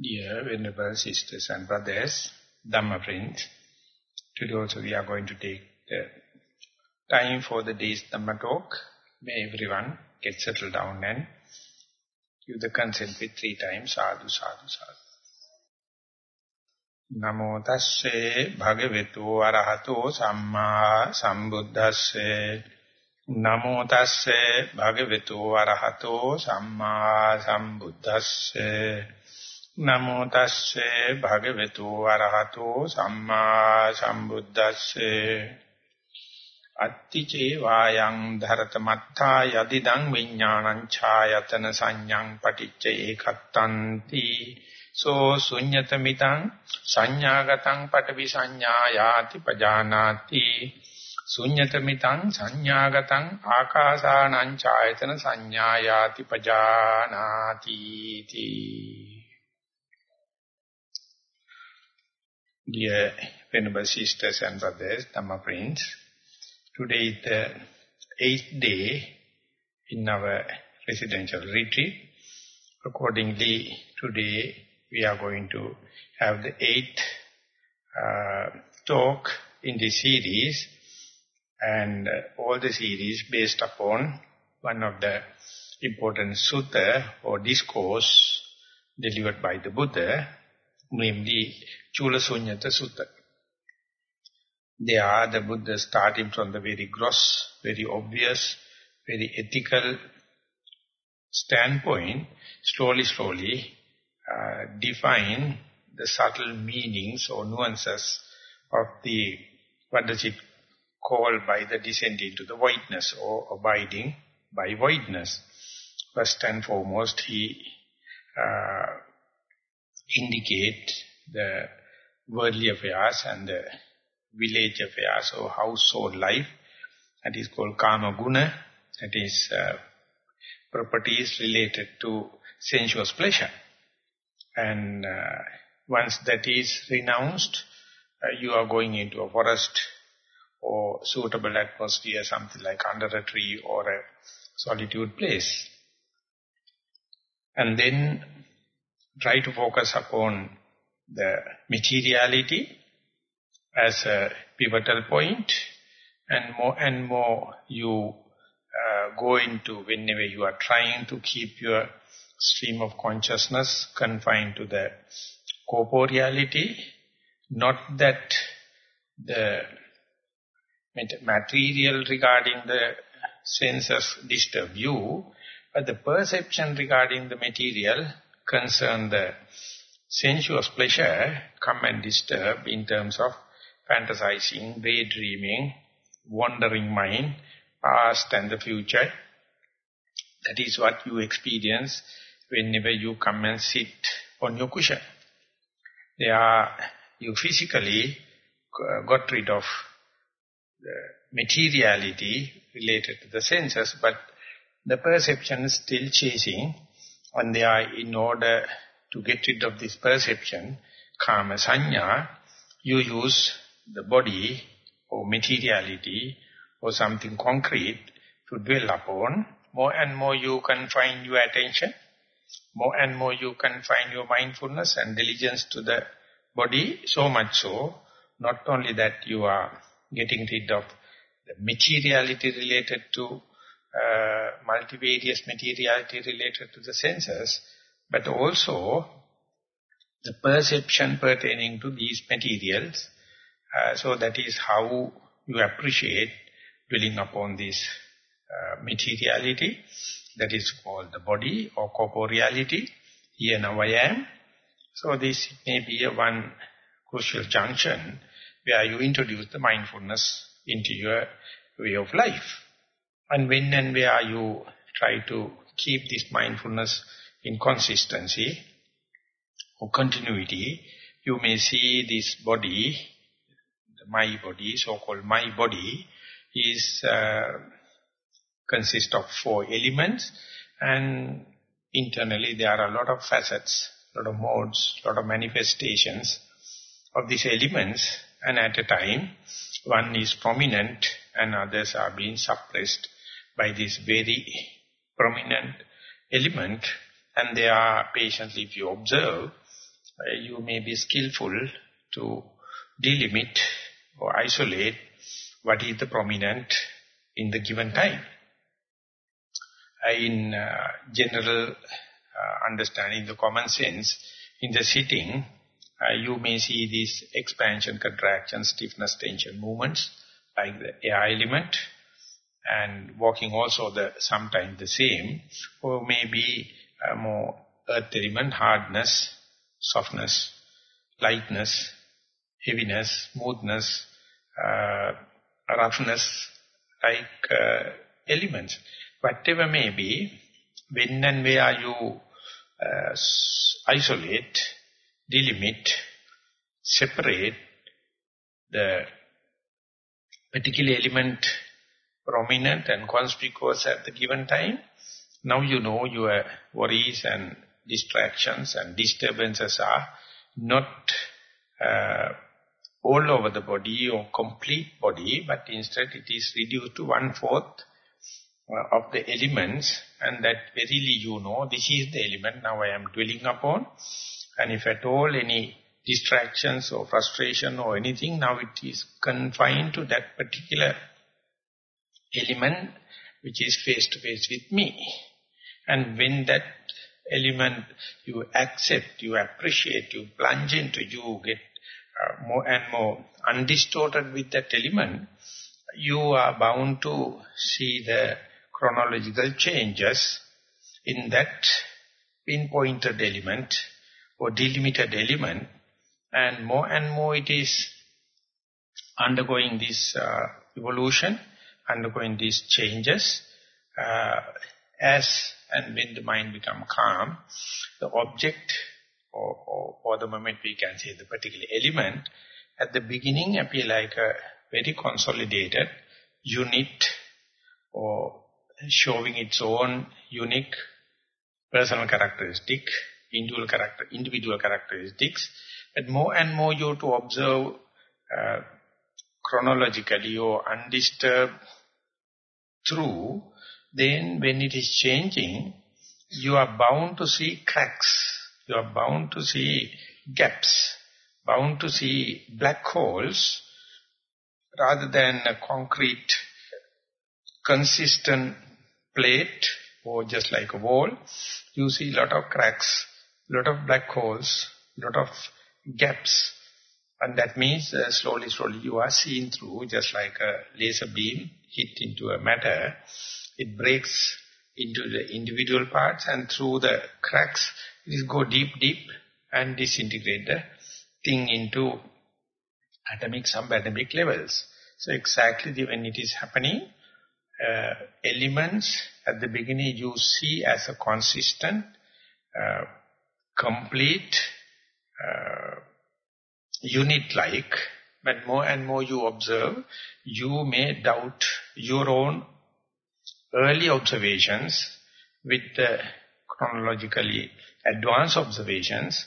Dear Venerable Sisters and Brothers, Dhamma friends, today also we are going to take the time for the day's Dhamma talk. May everyone get settled down and give the consent with three times, sadhu, sadhu, sadhu. Namo tasse bhagavatu arahato samma sambuddhasse Namo tasse bhagavatu arahato samma sambuddhasse නමෝ තස්සේ භගවතු වරහතෝ සම්මා සම්බුද්දස්සේ. අත්තිචේ වායං ධරත මත්තා යදිදං විඥානං ඡායතන සංඥං පටිච්ච ඒකත්තන්ති. සෝ ශුඤ්ඤතමිතං සංඥාගතං පටවි සංඥායාති පජානාති. ශුඤ්ඤතමිතං සංඥාගතං ආකාසානං ඡායතන සංඥායාති පජානාති. තී Dear Venerable Sisters and Brothers, Dhamma Prince, today is the eighth day in our residential retreat. Accordingly, today we are going to have the eighth uh, talk in the series and uh, all the series based upon one of the important sutta or discourse delivered by the Buddha, namely Chula Sunyata Sutta. They are the Buddha starting from the very gross, very obvious, very ethical standpoint, slowly, slowly uh, define the subtle meanings or nuances of the, what does it call by the descent into the voidness or abiding by voidness. First and foremost, he uh, indicate the worldly affairs and the village affairs or household life. That is called kama guna. That is uh, properties related to sensuous pleasure. And uh, once that is renounced, uh, you are going into a forest or suitable atmosphere, something like under a tree or a solitude place. And then try to focus upon the materiality as a pivotal point and more and more you uh, go into whenever you are trying to keep your stream of consciousness confined to the corporeality, not that the material regarding the senses disturb you, but the perception regarding the material concern the sensuous pleasure come and disturb in terms of fantasizing, daydreaming, wandering mind, past and the future. That is what you experience whenever you come and sit on your cushion. They are, you physically uh, got rid of the materiality related to the senses, but the perception is still chasing, and they are in order to get rid of this perception, kama sanya, you use the body or materiality or something concrete to dwell upon. More and more you confine your attention, more and more you confine your mindfulness and diligence to the body, so much so, not only that you are getting rid of the materiality related to uh, multivarious materiality related to the senses, but also the perception pertaining to these materials. Uh, so that is how you appreciate dwelling upon this uh, materiality that is called the body or corporeality. Here now I am. So this may be a one crucial junction where you introduce the mindfulness into your way of life. And when and where you try to keep this mindfulness in consistency or continuity, you may see this body, my body, so-called my body, is uh, consists of four elements. And internally there are a lot of facets, a lot of modes, a lot of manifestations of these elements. And at a time one is prominent and others are being suppressed by this very prominent element and they are patiently, if you observe, uh, you may be skillful to delimit or isolate what is the prominent in the given time. Uh, in uh, general uh, understanding, the common sense, in the sitting, uh, you may see these expansion, contraction, stiffness, tension movements, like the air element, and walking also the sometimes the same, or maybe uh, more earth element, hardness, softness, lightness, heaviness, smoothness, uh, roughness, like uh, elements. Whatever may be, when and where you uh, isolate, delimit, separate the particular element prominent and conspicuous at the given time, now you know your worries and distractions and disturbances are not uh, all over the body or complete body, but instead it is reduced to one-fourth uh, of the elements. And that verily you know this is the element now I am dwelling upon. And if at all any distractions or frustration or anything now it is confined to that particular element which is face to face with me. And when that element you accept, you appreciate, you plunge into, you get uh, more and more undistorted with that element, you are bound to see the chronological changes in that pinpointed element or delimited element. And more and more it is undergoing this uh, evolution, undergoing these changes uh, as and when the mind become calm, the object or, or, or the moment we can say the particular element at the beginning appear like a very consolidated unit or showing its own unique personal characteristic, individual, character, individual characteristics. But more and more you to observe uh, chronologically or undisturbed through, then when it is changing, you are bound to see cracks, you are bound to see gaps, bound to see black holes, rather than a concrete, consistent plate, or just like a wall, you see a lot of cracks, lot of black holes, lot of gaps. And that means uh, slowly, slowly you are seeing through, just like a laser beam hit into a matter. It breaks into the individual parts and through the cracks, it go deep, deep and disintegrate the thing into atomic, subatomic levels. So exactly the, when it is happening, uh, elements at the beginning you see as a consistent, uh, complete, uh, unit-like, but more and more you observe, you may doubt your own early observations with the chronologically advanced observations,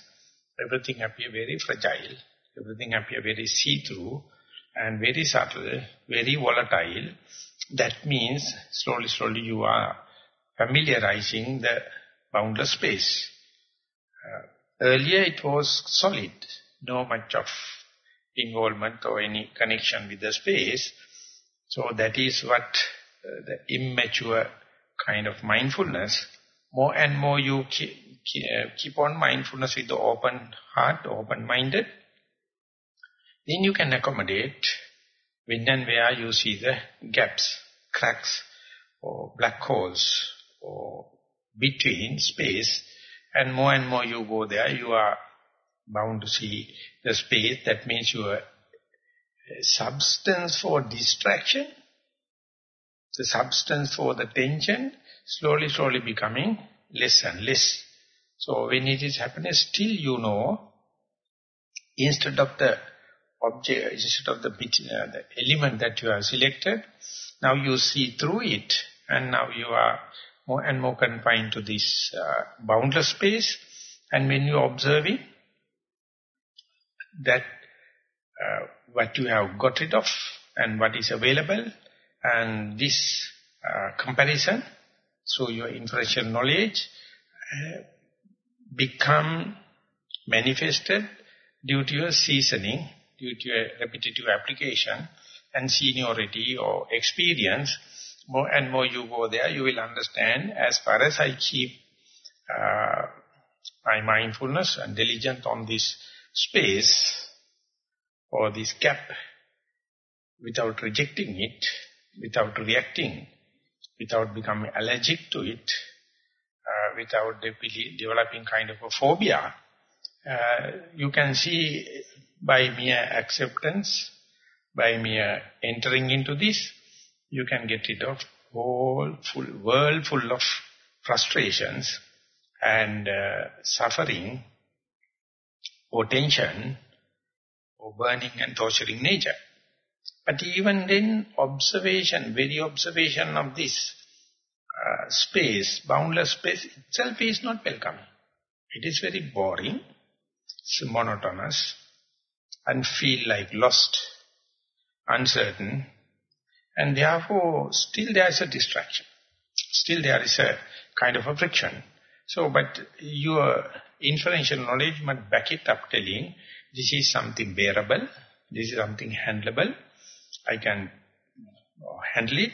everything appear very fragile, everything appear very see-through and very subtle, very volatile. That means slowly, slowly you are familiarizing the boundless space. Uh, earlier it was solid, no much of involvement or any connection with the space. So that is what uh, the immature kind of mindfulness, more and more you keep, uh, keep on mindfulness with the open heart, open-minded, then you can accommodate when and where you see the gaps, cracks, or black holes, or between space, and more and more you go there, you are bound to see the space. That means your substance for distraction the substance for the tension slowly, slowly becoming less and less. So when it is happening, still you know, instead of the object, instead of the, uh, the element that you have selected, now you see through it, and now you are more and more confined to this uh, boundless space. And when you observe it, that uh, what you have got rid of and what is available and this uh, comparison through your inferential knowledge uh, become manifested due to your seasoning, due to your repetitive application and seniority or experience, more and more you go there, you will understand as far as I keep uh, my mindfulness and diligence on this space or this gap without rejecting it, without reacting, without becoming allergic to it, uh, without de developing kind of a phobia, uh, you can see by mere acceptance, by mere entering into this, you can get rid of whole full world full of frustrations and uh, suffering or tension or burning and torturing nature. But even then, observation, very observation of this uh, space, boundless space itself is not welcome. It is very boring, it's monotonous, and feel like lost, uncertain, and therefore still there is a distraction. Still there is a kind of a friction. So, but your inferential knowledge must back it up telling, this is something bearable, this is something handleable, I can handle it,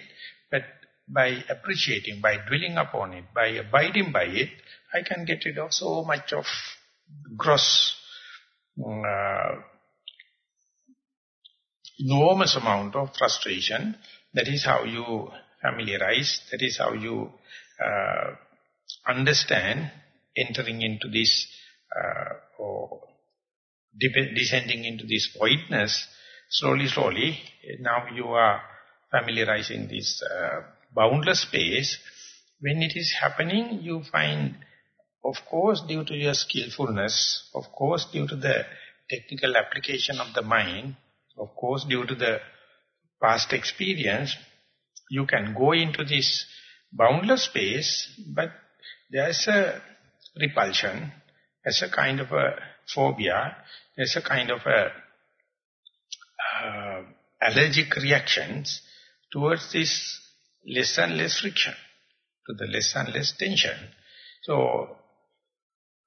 but by appreciating, by dwelling upon it, by abiding by it, I can get rid of so much of gross, uh, enormous amount of frustration. That is how you familiarize, that is how you uh, understand entering into this uh, or descending into this voidness slowly, slowly. Now you are familiarizing this uh, boundless space. When it is happening, you find, of course, due to your skillfulness, of course, due to the technical application of the mind, of course, due to the past experience, you can go into this boundless space, but there's a repulsion, there's a kind of a phobia, there's a kind of a uh, allergic reactions towards this less and less friction, to the less and less tension. So,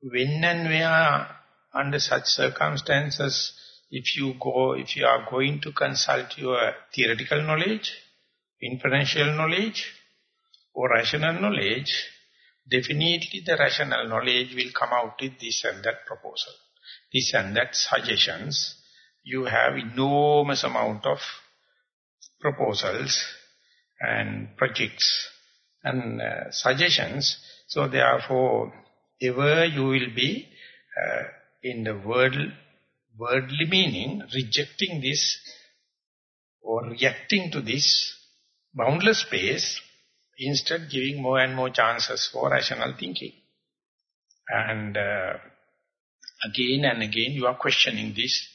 when and where under such circumstances, if you go, if you are going to consult your theoretical knowledge, inferential knowledge, or rational knowledge, definitely the rational knowledge will come out with this and that proposal, this and that suggestions. You have enormous amount of proposals and projects and uh, suggestions. So therefore, ever you will be uh, in the world, worldly meaning, rejecting this or reacting to this boundless space, instead giving more and more chances for rational thinking. And uh, again and again you are questioning this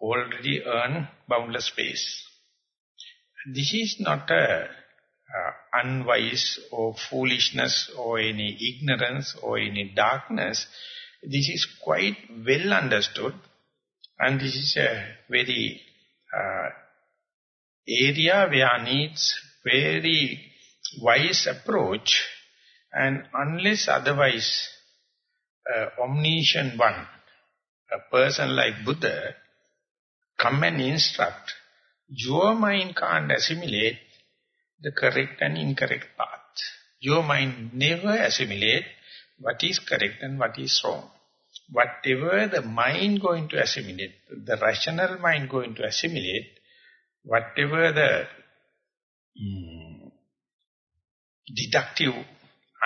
already earned boundless space. This is not a uh, unwise or foolishness or any ignorance or any darkness. This is quite well understood and this is a very uh, area where needs very wise approach and unless otherwise uh, omniscient one, a person like Buddha, come and instruct, your mind can't assimilate the correct and incorrect path. Your mind never assimilate what is correct and what is wrong. Whatever the mind going to assimilate, the rational mind going to assimilate, whatever the mm, deductive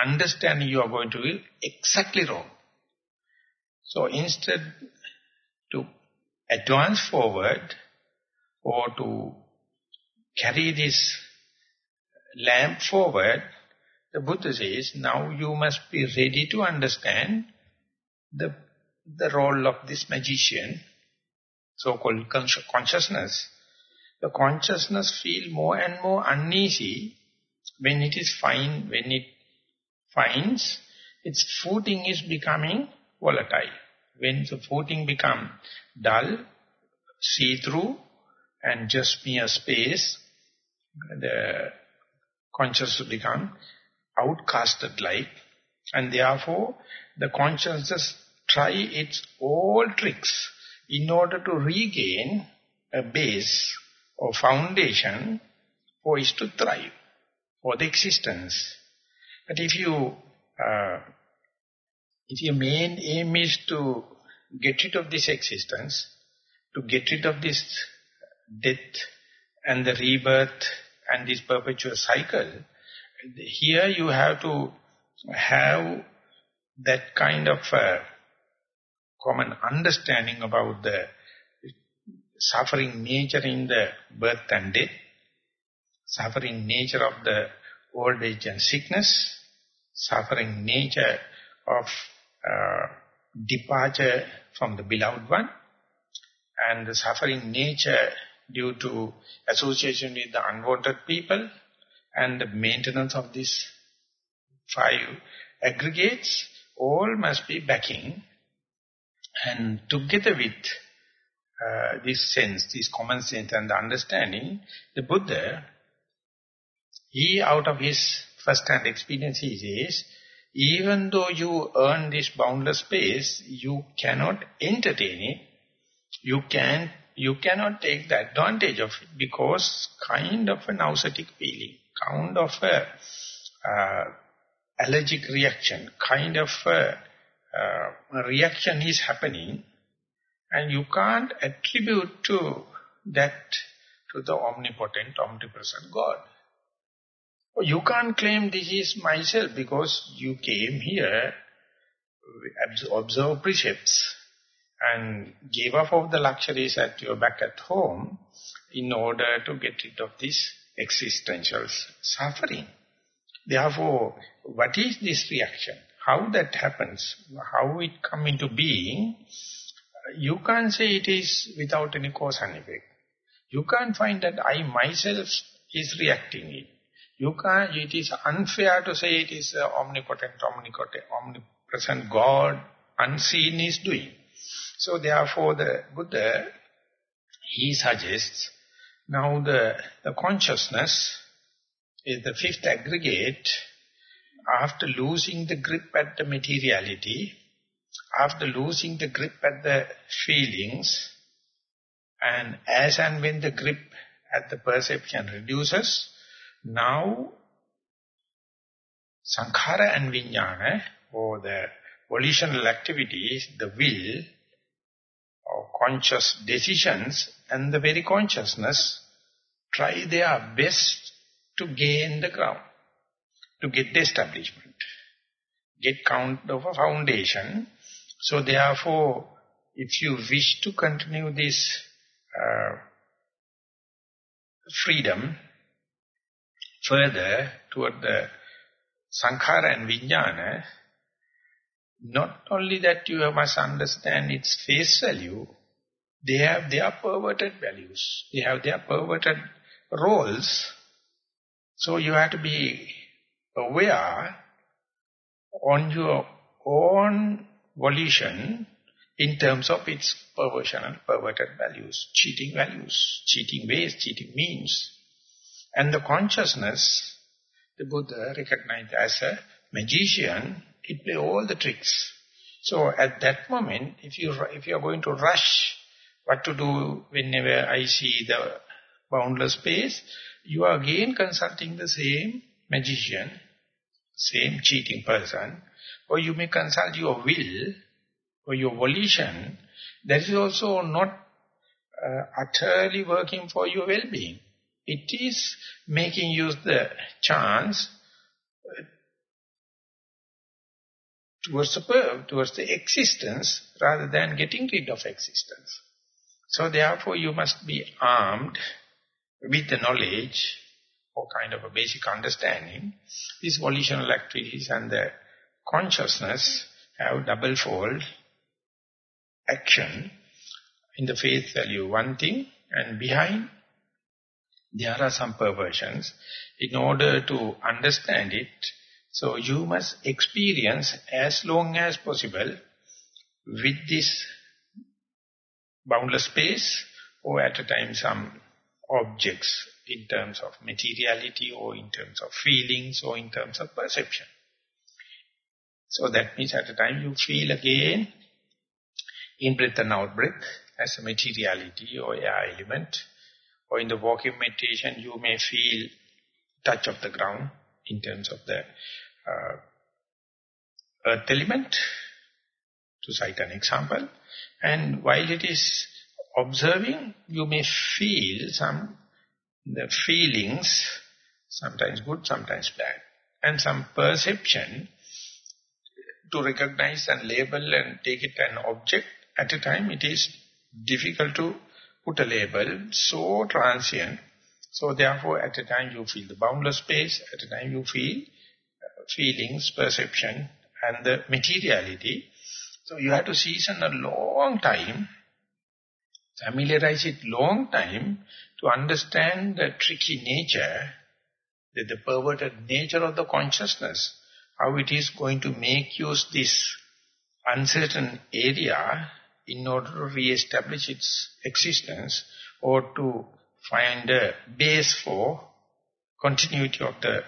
understanding you are going to be exactly wrong. So instead to advance forward or to carry this lamp forward, the Buddha says, now you must be ready to understand the, the role of this magician, so-called consciousness. The consciousness feel more and more uneasy when it is fine, when it finds its footing is becoming volatile. When the footing become dull, see-through, and just mere space, the consciousness become outcasted like, and therefore the consciousness try its all tricks in order to regain a base or foundation for it to thrive, for the existence. But if you, uh, if your main aim is to get rid of this existence, to get rid of this death and the rebirth and this perpetual cycle, here you have to have that kind of uh, common understanding about the suffering nature in the birth and death, suffering nature of the old age and sickness, suffering nature of uh, departure from the beloved one, and the suffering nature due to association with the unwanted people, and the maintenance of these five aggregates, all must be backing. And together with uh, this sense, this common sense and the understanding, the Buddha, he out of his first-hand experience, he says, even though you earn this boundless space, you cannot entertain it. You can you cannot take the advantage of it because kind of a nauseatic feeling, kind of a uh, allergic reaction, kind of a, uh, reaction is happening and you can't attribute to that to the omnipotent, omnipresent God. You can't claim this is myself because you came here, observe precepts and gave up of the luxuries at your back at home in order to get rid of this existential suffering. Therefore, what is this reaction? How that happens? How it come into being? You can't say it is without any cause and effect. You can't find that I myself is reacting it. You can't, it is unfair to say it is uh, omnipotent, omnipotent, omnipresent God, unseen is doing. So therefore the Buddha, he suggests, now the, the consciousness is the fifth aggregate after losing the grip at the materiality, after losing the grip at the feelings, and as and when the grip at the perception reduces, now sankhara and vijnana, or the volitional activities, the will, or conscious decisions, and the very consciousness, try their best to gain the ground, to get the establishment, get count of a foundation. So therefore, if you wish to continue this uh, freedom further toward the sankhara and vijnana, not only that you must understand its face value, they have their perverted values. They have their perverted roles so you have to be aware on your own volition in terms of its perversion and perverted values, cheating values, cheating ways, cheating means. And the consciousness, the Buddha recognized as a magician, it play all the tricks. So at that moment, if you if you are going to rush what to do whenever I see the boundless space, you are again consulting the same magician, same cheating person, or you may consult your will or your volition, that is also not uh, utterly working for your well-being. It is making use the chance uh, towards the towards the existence rather than getting rid of existence. So therefore you must be armed with the knowledge or kind of a basic understanding, these volitional activities and the consciousness have double-fold action in the face value one thing and behind there are some perversions. In order to understand it, so you must experience as long as possible with this boundless space or at a time some objects in terms of materiality or in terms of feelings or in terms of perception. So that means at a time you feel again in-breath and out-breath as a materiality or air element. Or in the walking meditation, you may feel touch of the ground in terms of the uh, earth element, to cite an example. And while it is observing, you may feel some the feelings, sometimes good, sometimes bad, and some perception to recognize and label and take it an object at a time, it is difficult to put a label, so transient. So therefore, at a time you feel the boundless space, at a time you feel uh, feelings, perception, and the materiality. So you have to season a long time, familiarize it long time to understand the tricky nature, the, the perverted nature of the consciousness, how it is going to make use this uncertain area in order to re-establish its existence or to find a base for continuity of the uh,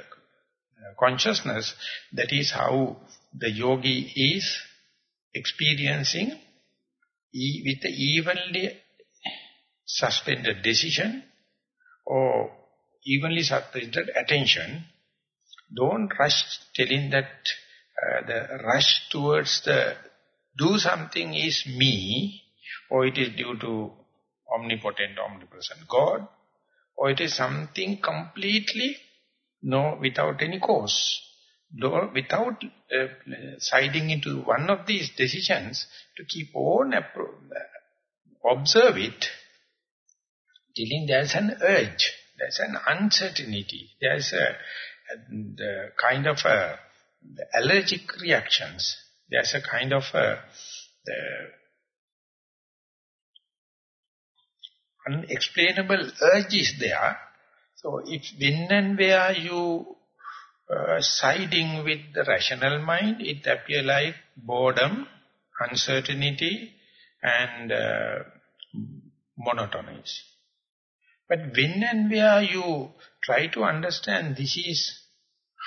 consciousness. That is how the yogi is experiencing with the evenly suspended decision or evenly suspended attention. Don't rush telling that uh, the rush towards the do something is me, or it is due to omnipotent, omnipresent God, or it is something completely, no, without any cause. No, without uh, siding into one of these decisions, to keep on observe it, Telling there's an urge, there's an uncertainty, there's a, a kind of a, allergic reactions, there's a kind of a, unexplainable urge is there. So if when and where you uh, siding with the rational mind, it appear like boredom, uncertainty and uh, monotonies. But when and where you try to understand this is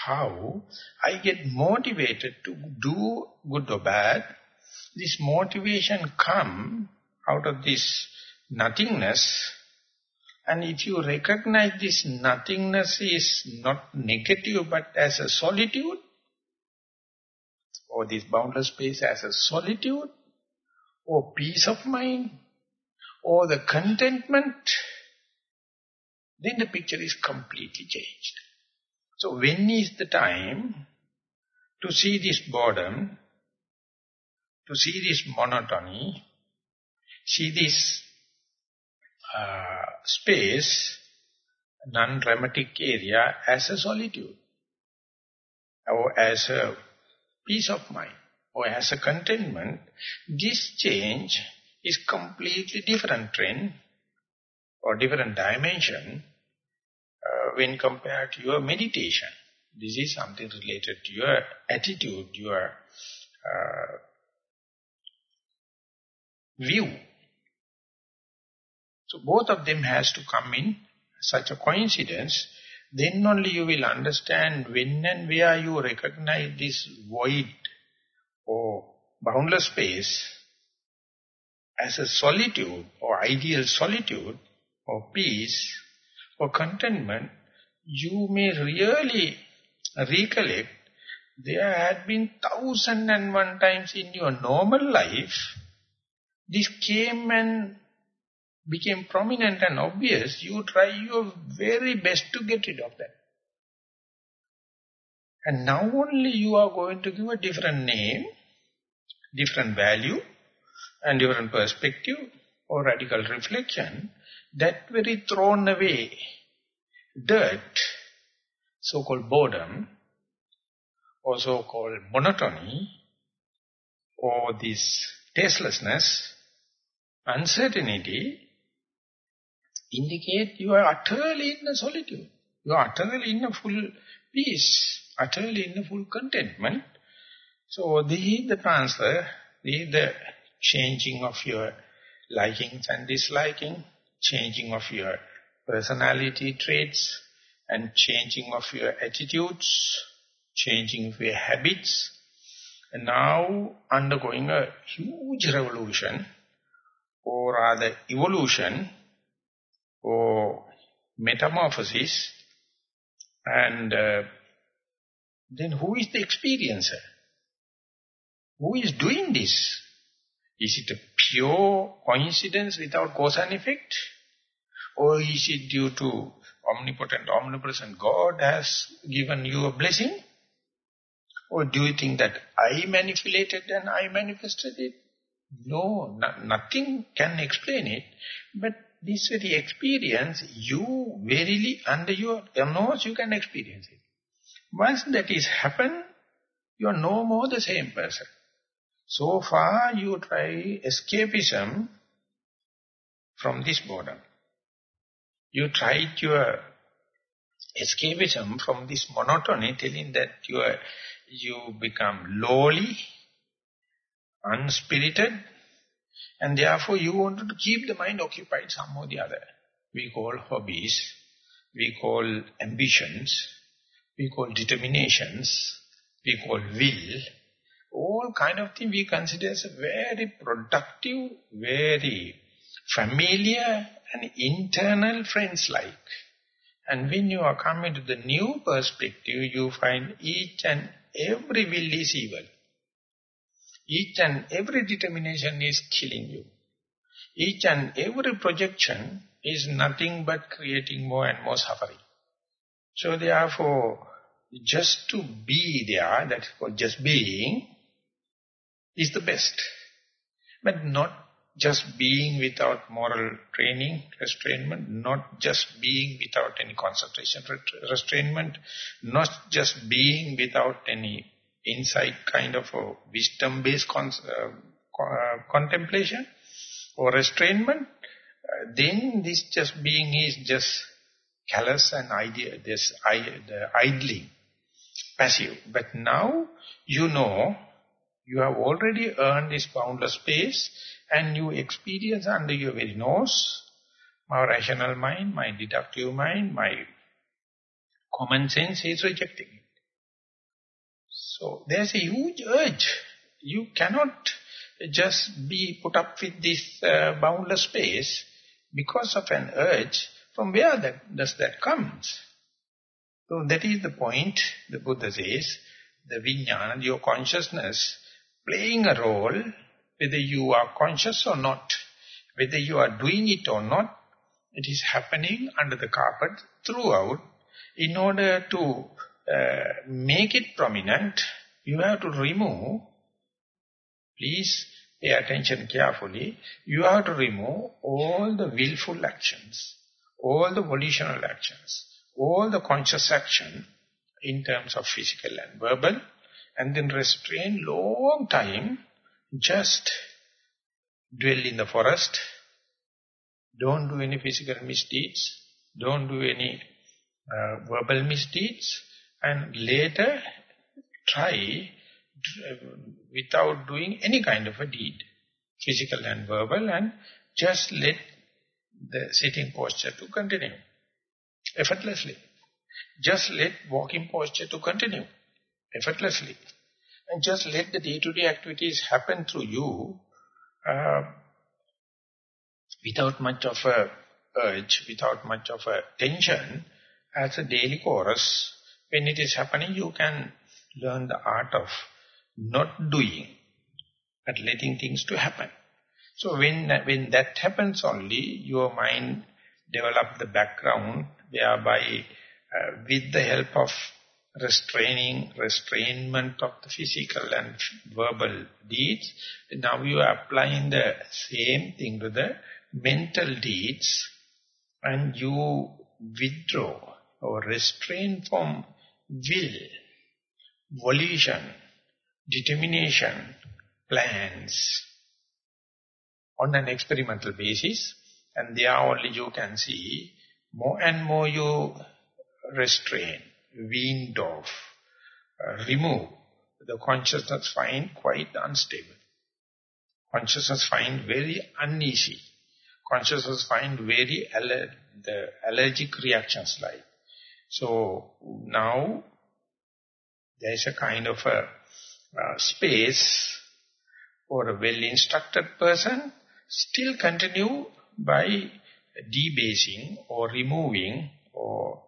how I get motivated to do good or bad, this motivation come out of this nothingness and if you recognize this nothingness is not negative but as a solitude, or this boundless space as a solitude, or peace of mind, or the contentment, then the picture is completely changed. So when is the time to see this boredom, to see this monotony, see this uh, space, non-dramatic area as a solitude, or as a peace of mind, or as a contentment, this change is completely different trend or different dimension when compared to your meditation. This is something related to your attitude, your uh, view. So both of them has to come in such a coincidence, then only you will understand when and where you recognize this void or boundless space as a solitude or ideal solitude, or peace or contentment, you may really recollect there had been thousand and one times in your normal life, this came and became prominent and obvious, you try your very best to get rid of that. And now only you are going to give a different name, different value, and different perspective or radical reflection that very thrown away dirt, so-called boredom, or so-called monotony, or this tastelessness, uncertainty, indicate you are utterly in a solitude. You are utterly in a full peace, utterly in a full contentment. So is the transfer, is the changing of your likings and disliking, changing of your personality traits and changing of your attitudes, changing of your habits, and now undergoing a huge revolution or rather evolution or metamorphosis and uh, then who is the experiencer? Who is doing this? Is it a pure coincidence without cause and effect? Or is it due to omnipotent, omnipresent God has given you a blessing? Or do you think that I manipulated and I manifested it? No, no nothing can explain it. But this very experience, you verily under your nose you can experience it. Once that is happened, you are no more the same person. So far you try escapism from this boredom. You tried your escapism from this monotony, telling that you are, you become lowly, unspirited, and therefore you wanted to keep the mind occupied some or the other. We call hobbies, we call ambitions, we call determinations, we call will, all kind of thing we consider as a very productive, very familiar and internal friends-like. And when you are coming to the new perspective, you find each and every will is evil. Each and every determination is killing you. Each and every projection is nothing but creating more and more suffering. So therefore, just to be there, that's called just being, is the best. But not just being without moral training, restrainment, not just being without any concentration restrainment, not just being without any insight kind of a wisdom-based con uh, uh, contemplation or restrainment, uh, then this just being is just callous and idea, this the idling, passive. But now you know you have already earned this boundless space and you experience under your very nose, my rational mind, my deductive mind, my common sense is rejecting it. So there's a huge urge. You cannot just be put up with this uh, boundless space because of an urge. From where that, does that come? So that is the point, the Buddha says, the vijnana, your consciousness, playing a role, whether you are conscious or not, whether you are doing it or not, it is happening under the carpet throughout. In order to uh, make it prominent, you have to remove, please pay attention carefully, you have to remove all the willful actions, all the volitional actions, all the conscious action in terms of physical and verbal, and then restrain long time, just dwell in the forest, don't do any physical misdeeds, don't do any uh, verbal misdeeds, and later try without doing any kind of a deed, physical and verbal, and just let the sitting posture to continue, effortlessly. Just let walking posture to continue, effortlessly. And just let the day-to-day -day activities happen through you uh, without much of a urge, without much of a tension, as a daily chorus. When it is happening, you can learn the art of not doing, but letting things to happen. So when, when that happens only, your mind develop the background whereby uh, with the help of restraining, restrainment of the physical and verbal deeds. Now you are applying the same thing to the mental deeds. And you withdraw or restrain from will, volition, determination, plans on an experimental basis. And there only you can see more and more you restrain weaned off, uh, remove, the consciousness find quite unstable. Consciousness find very uneasy. Consciousness find very aller the allergic reactions like. So now there is a kind of a, a space for a well-instructed person still continue by debasing or removing or uh,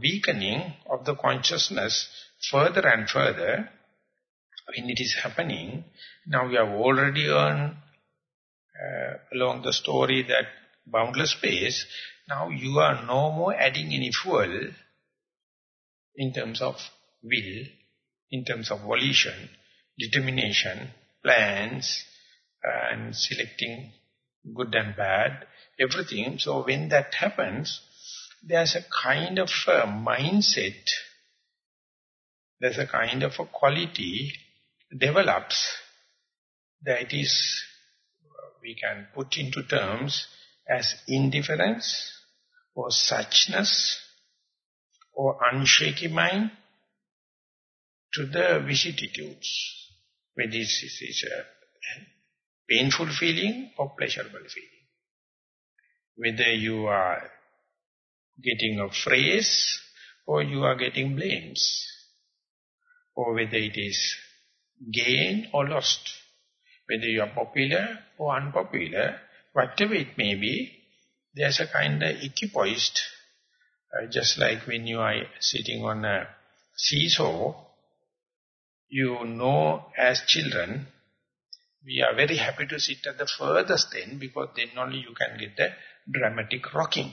weakening of the consciousness further and further when it is happening. Now we have already earned uh, along the story that boundless space, now you are no more adding any fuel in terms of will, in terms of volition, determination, plans, and selecting good and bad, everything. So when that happens, there's a kind of a mindset, there's a kind of a quality develops that is, we can put into terms as indifference or suchness or unshaky mind to the vicissitudes. Whether this is a painful feeling or pleasurable feeling. Whether you are getting a phrase or you are getting blames. Or whether it is gain or lost. Whether you are popular or unpopular, whatever it may be, there's a kind of equipoised, uh, just like when you are sitting on a seesaw, you know as children, we are very happy to sit at the furthest end because then only you can get the dramatic rocking.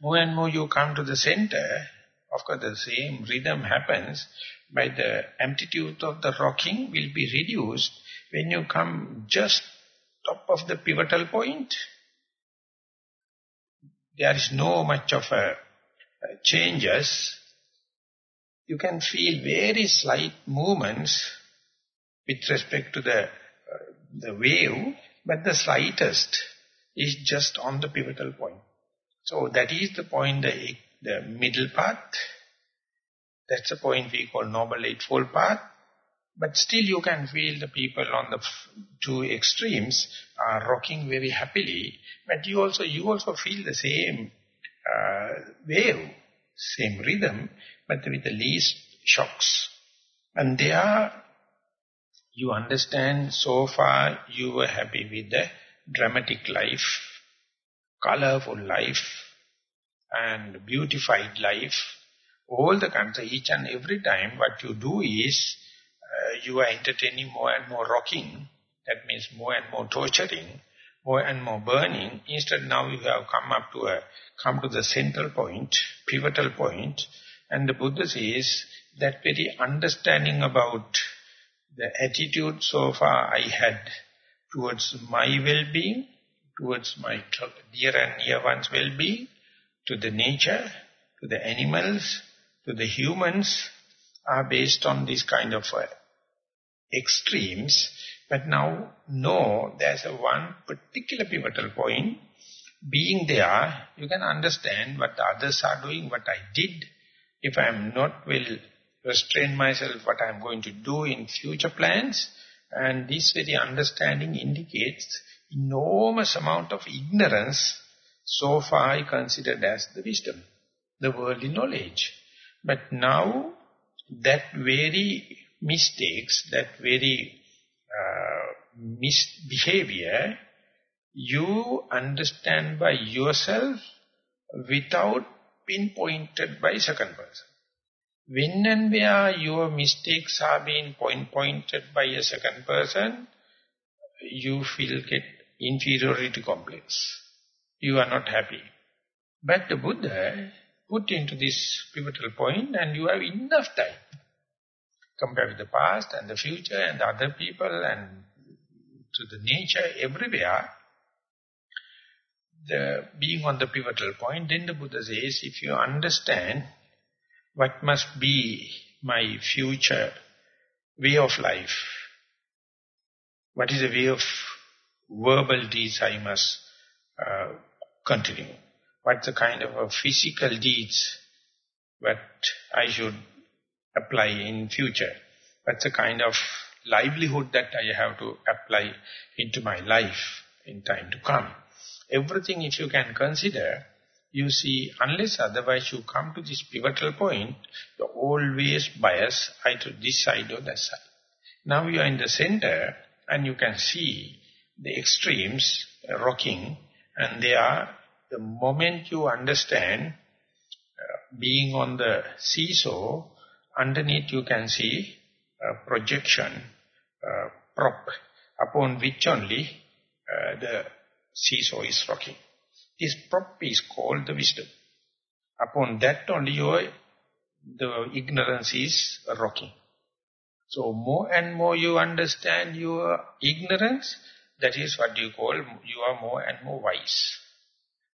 More and more you come to the center, of course the same rhythm happens, but the amplitude of the rocking will be reduced when you come just top of the pivotal point. There is no much of a, a changes. You can feel very slight movements with respect to the, uh, the wave, but the slightest is just on the pivotal point. So that is the point, the, the middle path. That's the point we call Noble Eightfold Path. But still you can feel the people on the two extremes are rocking very happily. But you also you also feel the same uh, wave, same rhythm, but with the least shocks. And there you understand so far you were happy with the dramatic life, colorful life, and beautified life, all the of each and every time what you do is uh, you are entertaining more and more rocking, that means more and more torturing, more and more burning. Instead now you have come up to a, come to the central point, pivotal point, and the Buddha says that very understanding about the attitude so far I had towards my well-being, towards my dear and near one's well-being, to the nature, to the animals, to the humans, are based on this kind of uh, extremes. But now, no, there's a one particular pivotal point. Being there, you can understand what the others are doing, what I did. If I am not well restrain myself, what I am going to do in future plans. And this very understanding indicates enormous amount of ignorance so far I considered as the wisdom, the worldly knowledge. But now that very mistakes, that very uh, misbehavior, you understand by yourself without pinpointed by second person. When and where your mistakes are being point pointed by a second person, you feel get inferiority complex. You are not happy. But the Buddha put into this pivotal point and you have enough time. Compare with the past and the future and the other people and to the nature everywhere. The being on the pivotal point, then the Buddha says, if you understand what must be my future way of life, what is the way of verbal deeds I must uh, continue. What's the kind of physical deeds that I should apply in future? What's the kind of livelihood that I have to apply into my life in time to come? Everything if you can consider, you see, unless otherwise you come to this pivotal point, you always bias either this side or that side. Now you are in the center and you can see the extremes uh, rocking and they are the moment you understand uh, being on the seesaw, underneath you can see a projection, prop, upon which only uh, the seesaw is rocking. This prop is called the wisdom. Upon that only your the ignorance is rocking. So more and more you understand your ignorance, that is what you call, you are more and more wise.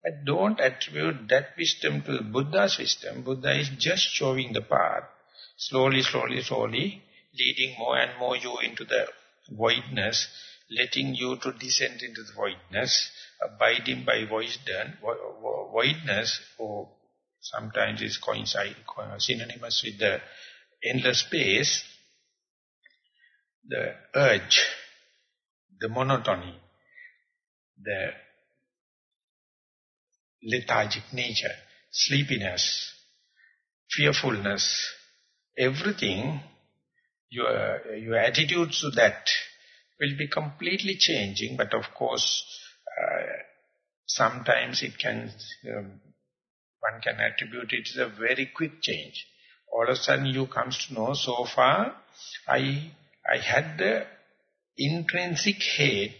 But don't attribute that wisdom to Buddha's wisdom. Buddha is just showing the path, slowly, slowly, slowly, leading more and more you into the voidness, letting you to descend into the voidness, abiding by voidness, voidness or sometimes is coincide, synonymous with the endless space, the urge, the monotony, the lethargic nature, sleepiness, fearfulness, everything, your, your attitudes to that will be completely changing. But of course, uh, sometimes it can, um, one can attribute it as a very quick change. All of a sudden you comes to know, so far, I I had the intrinsic hate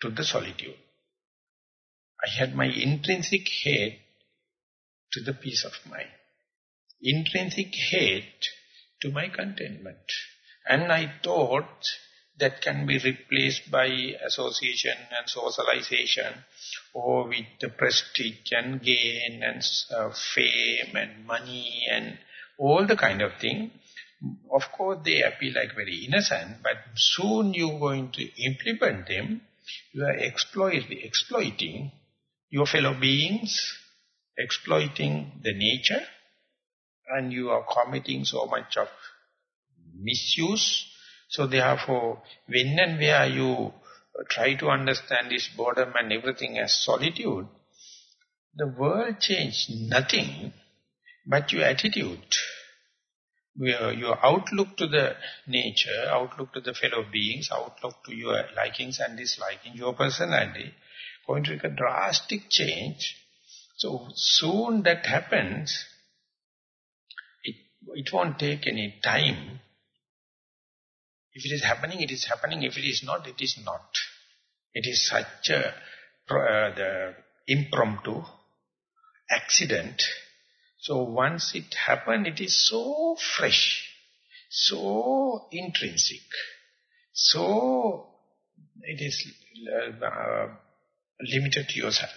to the solitude. I had my intrinsic hate to the peace of mind. Intrinsic hate to my contentment. And I thought that can be replaced by association and socialization or with the prestige and gain and uh, fame and money and all the kind of thing of course they appear like very innocent, but soon you're going to implement them, you are exploit, exploiting your fellow beings, exploiting the nature, and you are committing so much of misuse. So therefore, when and where you try to understand this boredom and everything as solitude, the world changed nothing but your attitude your outlook to the nature, outlook to the fellow beings, outlook to your likings and dislikings, your personality, going to make a drastic change. So soon that happens, it, it won't take any time. If it is happening, it is happening. If it is not, it is not. It is such a uh, the impromptu accident so once it happened, it is so fresh, so intrinsic, so it is uh, limited to yourself,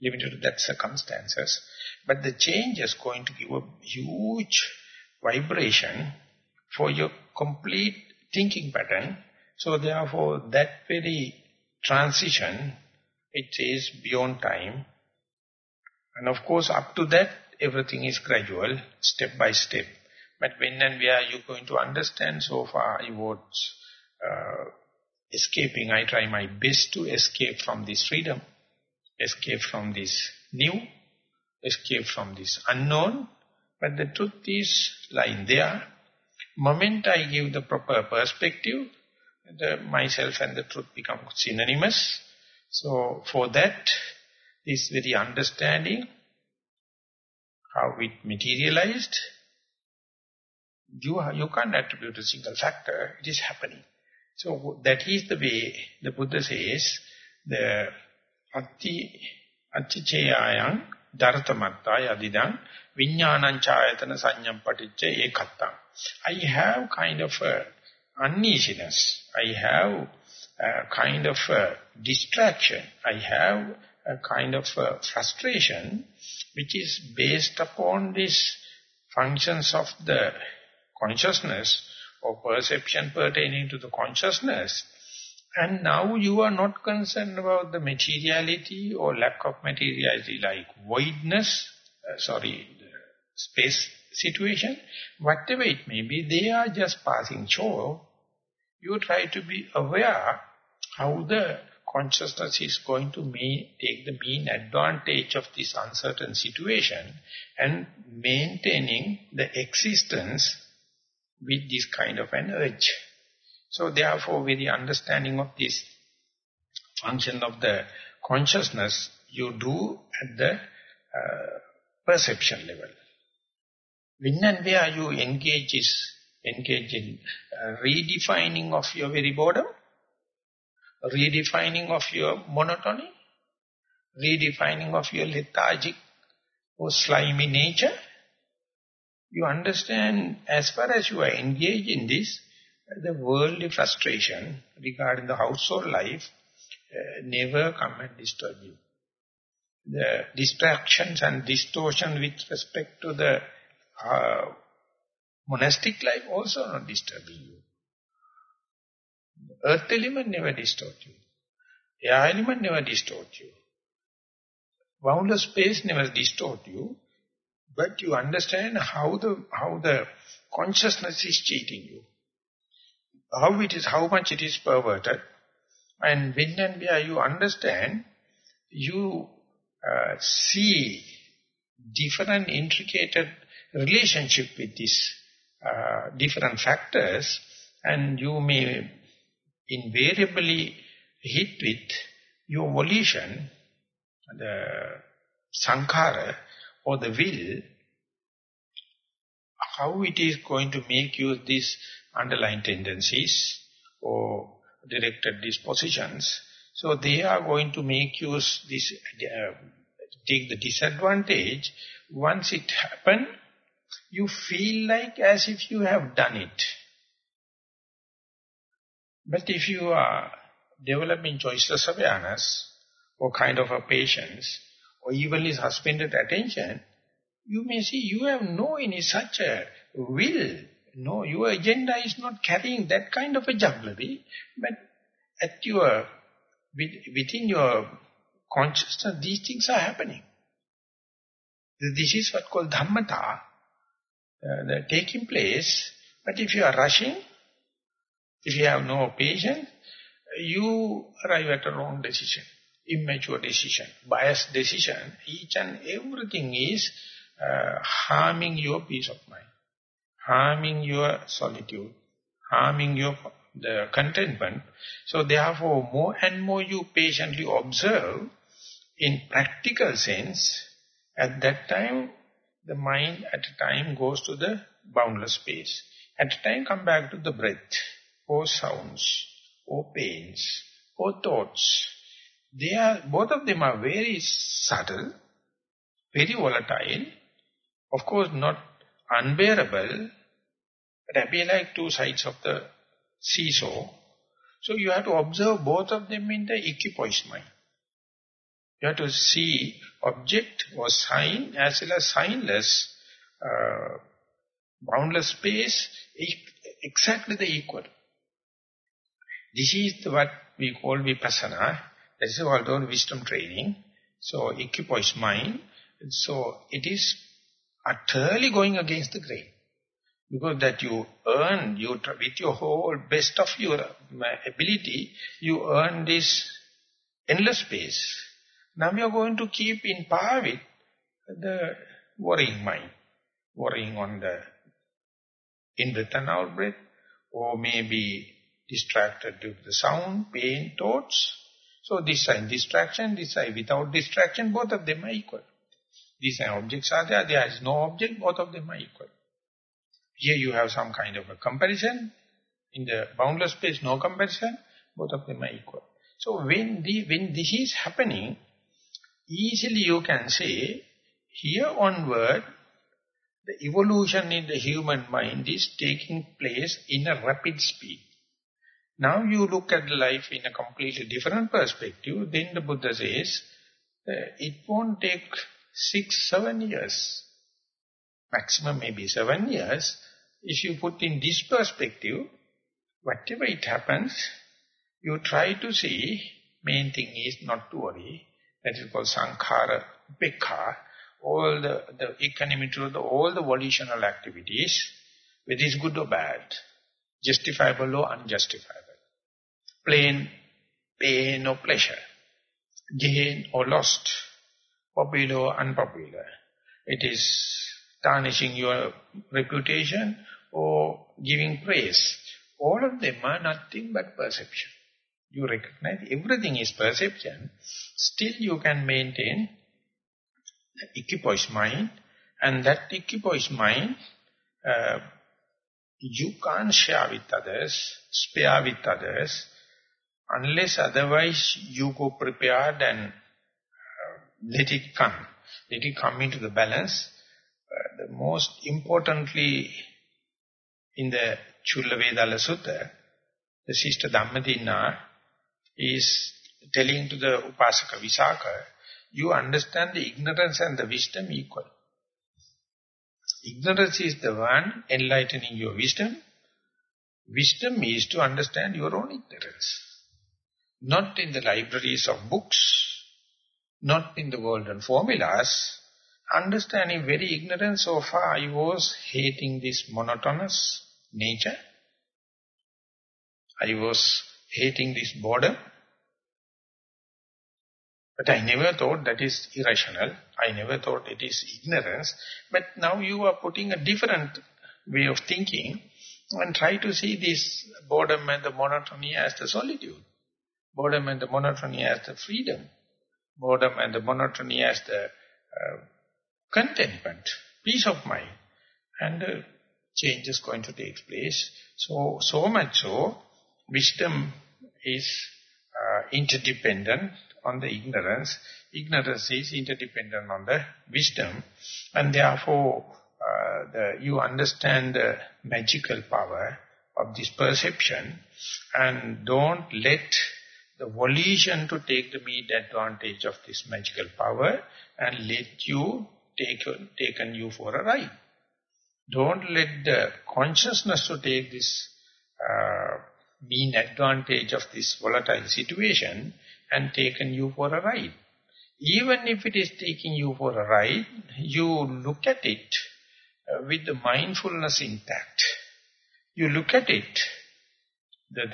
limited to that circumstances. But the change is going to give a huge vibration for your complete thinking pattern. So therefore, that very transition, it is beyond time. And of course, up to that, everything is gradual, step by step. But when and where you going to understand, so far I was uh, escaping, I try my best to escape from this freedom, escape from this new, escape from this unknown. But the truth is lying there. Moment I give the proper perspective, the myself and the truth become synonymous. So for that, this very understanding how it materialized, you, you can't attribute a single factor, it is happening. So that is the way the Buddha says, the atti, atticheyayang dhartamatta yadidang viññānaṁ chāyatana saññam paticca ekattam. I have kind of uneasiness, I have a kind of a distraction, I have a kind of a frustration which is based upon these functions of the consciousness or perception pertaining to the consciousness. And now you are not concerned about the materiality or lack of materiality like voidness, uh, sorry, space situation, whatever it may be, they are just passing through. You try to be aware how the consciousness is going to take the mean advantage of this uncertain situation and maintaining the existence with this kind of an urge. So therefore, with the understanding of this function of the consciousness you do at the uh, perception level. When and where you engage is engage in uh, redefining of your very boredom, redefining of your monotony, redefining of your lethargic or slimy nature, you understand as far as you are engaged in this, the worldly frustration regarding the household life uh, never come and disturb you. The distractions and distortion with respect to the uh, monastic life also not disturbing you. Earth element never distort you. Air element never distort you. Boundless space never distort you. But you understand how the how the consciousness is cheating you. How it is, how much it is perverted. And when and where you understand, you uh, see different intricate relationship with these uh, different factors and you may invariably hit with your volition, the sankhara or the will, how it is going to make you these underlying tendencies or directed dispositions. So they are going to make you this, uh, take the disadvantage. Once it happen, you feel like as if you have done it. But if you are developing choiceless awareness, or kind of a patience, or evenly suspended attention, you may see you have no any such a will. No, your agenda is not carrying that kind of a jugglery, but at your, within your consciousness, these things are happening. This is what called dhammata, uh, taking place. But if you are rushing, if you have no patience, you arrive at a wrong decision, immature decision, biased decision. Each and everything is uh, harming your peace of mind, harming your solitude, harming your the contentment. So therefore, more and more you patiently observe, in practical sense, at that time, the mind at a time goes to the boundless space. At a time come back to the breath, or sounds, or pains, or thoughts. They are, both of them are very subtle, very volatile, of course not unbearable, but appear like two sides of the seesaw. So you have to observe both of them in the equipoise mind. You have to see object or sign as well as signless, uh, boundless space, exactly the equal. This is what we call vipassana. That is called wisdom training. So equipoise mind. So it is utterly going against the grain. Because that you earn, you with your whole best of your uh, ability, you earn this endless space. Now we are going to keep in par with the worrying mind, worrying on the in-breath and out-breath, or maybe distracted due to the sound, pain, thoughts. So this side distraction, this side without distraction, both of them are equal. These are objects are there, there is no object, both of them are equal. Here you have some kind of a comparison. In the boundless space, no comparison, both of them are equal. So when, the, when this is happening, easily you can say, here onward, the evolution in the human mind is taking place in a rapid speed. Now you look at life in a completely different perspective, then the Buddha says, uh, it won't take six, seven years, maximum maybe seven years, if you put in this perspective, whatever it happens, you try to see, main thing is not to worry, that is called sankhara, upekha, all the, the of all the volitional activities, whether it's good or bad, justifiable or unjustifiable, plain pain or pleasure, gain or lost, popular or unpopular. It is tarnishing your reputation or giving praise. All of them are nothing but perception. you recognize everything is perception, still you can maintain the equipoise mind, and that equipoise mind, uh, you can't share with others, spare with others, unless otherwise you go prepared and uh, let it come. Let it come into the balance. Uh, the most importantly, in the Chullavedalla Sutta, the sister Dhammadinna is telling to the Upasaka Visakha, you understand the ignorance and the wisdom equal. Ignorance is the one enlightening your wisdom. Wisdom is to understand your own ignorance. Not in the libraries of books, not in the world and formulas. Understanding very ignorant so far, I was hating this monotonous nature. I was hating this boredom. But I never thought that is irrational. I never thought it is ignorance. But now you are putting a different way of thinking and try to see this boredom and the monotony as the solitude. Boredom and the monotony as the freedom. Boredom and the monotony as the uh, contentment, peace of mind. And uh, change is going to take place. So, so much so, wisdom is uh, interdependent on the ignorance. Ignorance is interdependent on the wisdom. And therefore, uh, the, you understand the magical power of this perception and don't let the volition to take the meat advantage of this magical power and let you take taken you for a ride. Don't let the consciousness to take this uh, mean advantage of this volatile situation and taken you for a ride. Even if it is taking you for a ride, you look at it uh, with the mindfulness intact. You look at it, the,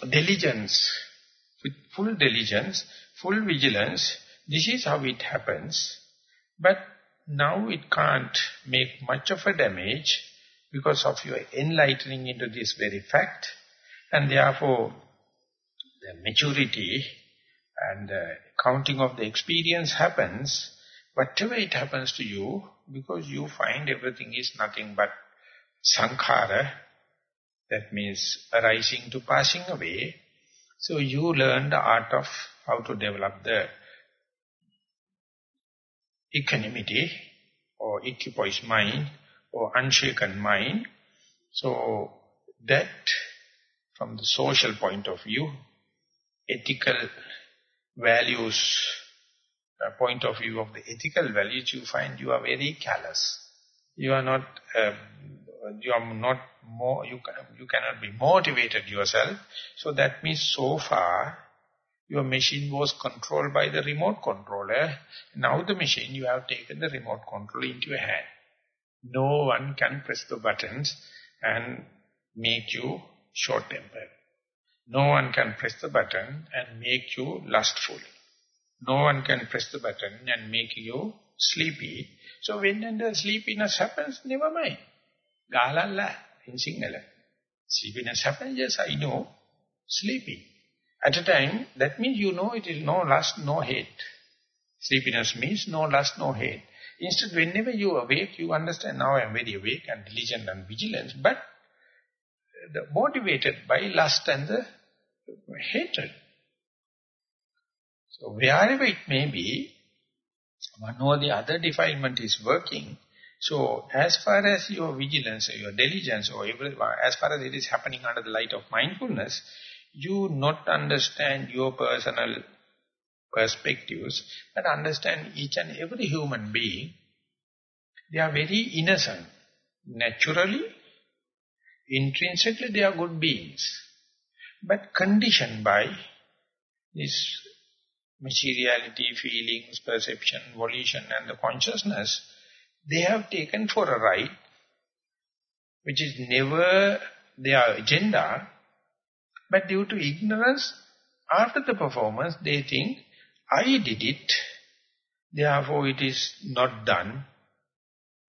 the diligence, with full diligence, full vigilance, this is how it happens. But now it can't make much of a damage because of your enlightening into this very fact. And therefore, the maturity and the counting of the experience happens, whatever it happens to you, because you find everything is nothing but sankhara, that means arising to passing away. So you learn the art of how to develop the equanimity or equipoise mind or unshaken mind. So that from the social point of view, ethical values, uh, point of view of the ethical values, you find you are very callous. You are not, uh, you are not more, you, can, you cannot be motivated yourself. So that means so far, your machine was controlled by the remote controller. Now the machine, you have taken the remote control into your hand. No one can press the buttons and make you short-tempered. No one can press the button and make you lustful. No one can press the button and make you sleepy. So when the sleepiness happens, never mind. Galalla in Sinhala. Sleepiness happens, yes, I know. Sleepy. At a time, that means you know it is no lust, no hate. Sleepiness means no lust, no hate. Instead, whenever you awake, you understand, now I am very awake and diligent and vigilant, but the, motivated by lust and the hatred. So wherever it may be, one or the other defilement is working. So as far as your vigilance or your diligence or every, as far as it is happening under the light of mindfulness, you not understand your personal perspectives, but understand each and every human being. They are very innocent. Naturally, Intrinsically they are good beings. But conditioned by this materiality, feelings, perception, volition and the consciousness, they have taken for a ride, which is never their agenda, but due to ignorance, after the performance, they think, I did it, therefore it is not done,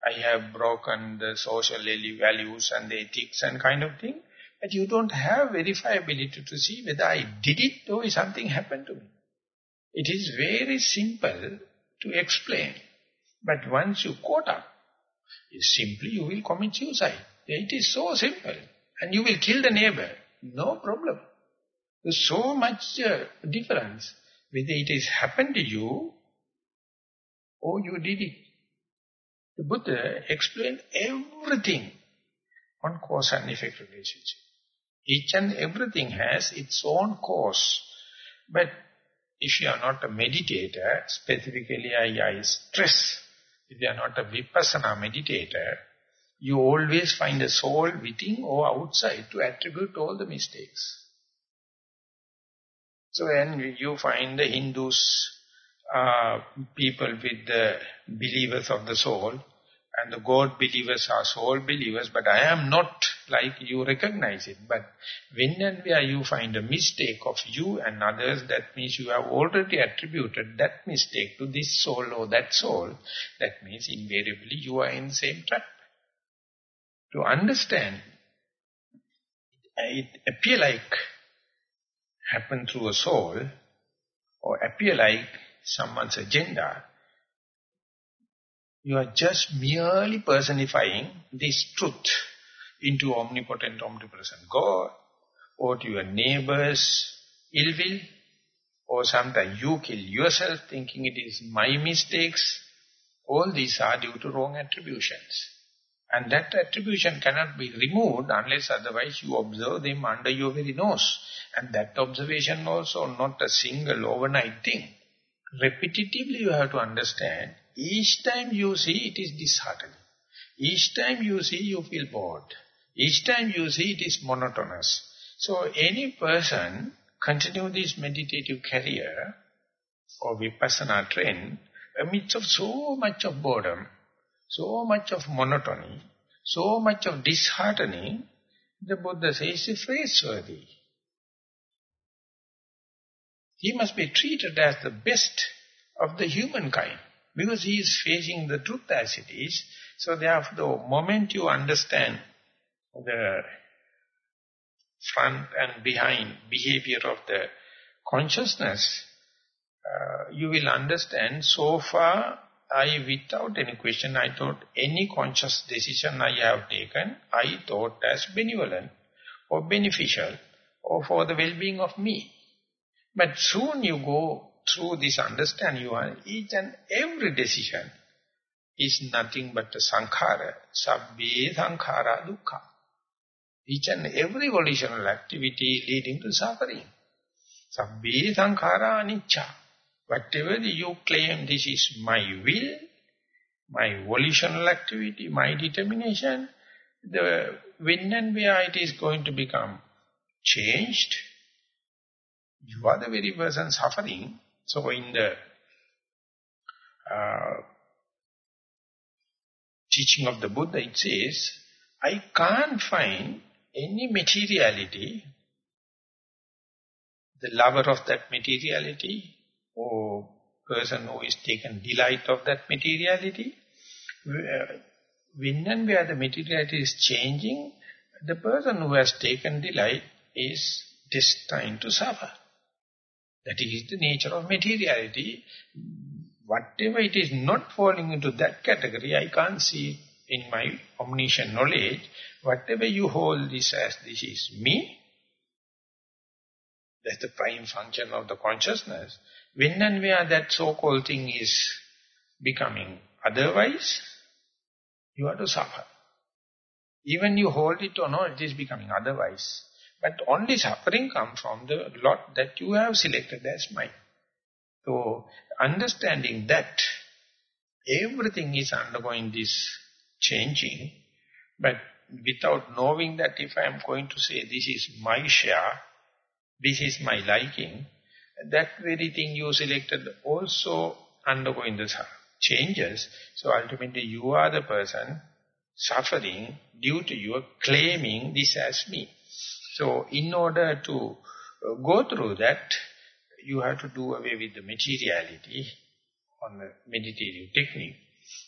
I have broken the social values and the ethics and kind of thing. But you don't have verifiability to see whether I did it or something happened to me. It is very simple to explain. But once you caught up, simply you will commit suicide. It is so simple. And you will kill the neighbor. No problem. There's so much uh, difference whether it has happened to you or you did it. The Buddha explained everything on cause and effect relationship. Each and everything has its own cause. But if you are not a meditator, specifically I, I stress, if you are not a vipassana meditator, you always find a soul within or outside to attribute all the mistakes. So when you find the Hindus, uh, people with the believers of the soul, and the God believers are soul believers, but I am not like you recognize it. But when and where you find a mistake of you and others, that means you have already attributed that mistake to this soul or that soul. That means invariably you are in the same trap. To understand, it appear like happen through a soul or appear like someone's agenda, you are just merely personifying this truth into omnipotent, omnipresent God, or to your neighbor's ill will, or sometimes you kill yourself thinking it is my mistakes. All these are due to wrong attributions. And that attribution cannot be removed unless otherwise you observe them under your very nose. And that observation also not a single overnight thing. Repetitively you have to understand each time you see, it is disheartening. Each time you see, you feel bored. Each time you see, it is monotonous. So any person continue this meditative career or vipassana trend amidst of so much of boredom, so much of monotony, so much of disheartening, the Buddha says is praiseworthy. He must be treated as the best of the humankind. Because he is facing the truth as it is. So therefore, the moment you understand the front and behind behavior of the consciousness, uh, you will understand so far I, without any question, I thought any conscious decision I have taken, I thought as benevolent or beneficial or for the well-being of me. But soon you go through this understanding, you are, each and every decision is nothing but a sankhara, sabbe sankhara dukkha. Each and every volitional activity leading to suffering. Sabbe sankhara anicca. Whatever you claim this is my will, my volitional activity, my determination, the when and where it is going to become changed, you are the very person suffering, so in the uh, teaching of the Buddha, it says, I can't find any materiality, the lover of that materiality, or person who is taken delight of that materiality, when and where the materiality is changing, the person who has taken delight is destined to suffer. That is the nature of materiality. Whatever it is not falling into that category, I can't see in my omniscient knowledge. Whatever you hold this as this is me, that's the prime function of the consciousness. When and where that so-called thing is becoming otherwise, you are to suffer. Even you hold it or not, it is becoming otherwise. But only suffering comes from the lot that you have selected as mine. So, understanding that everything is undergoing this changing, but without knowing that if I am going to say this is my share, this is my liking, that very thing you selected also undergoing the changes. So ultimately you are the person suffering due to your claiming this as me. So in order to uh, go through that, you have to do away with the materiality on the meditative technique.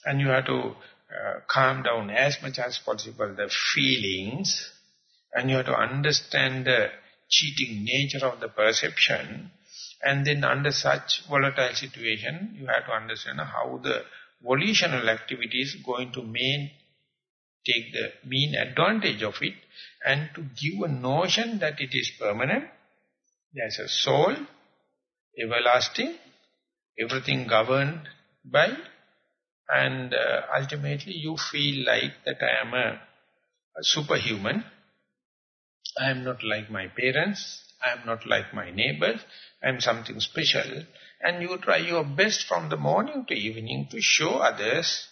And you have to uh, calm down as much as possible the feelings And you have to understand the cheating nature of the perception. And then under such volatile situation, you have to understand how the volitional activity is going to main, take the mean advantage of it and to give a notion that it is permanent. There's a soul, everlasting, everything governed by and uh, ultimately you feel like that I am a, a superhuman. I am not like my parents. I am not like my neighbors. I am something special. And you try your best from the morning to evening to show others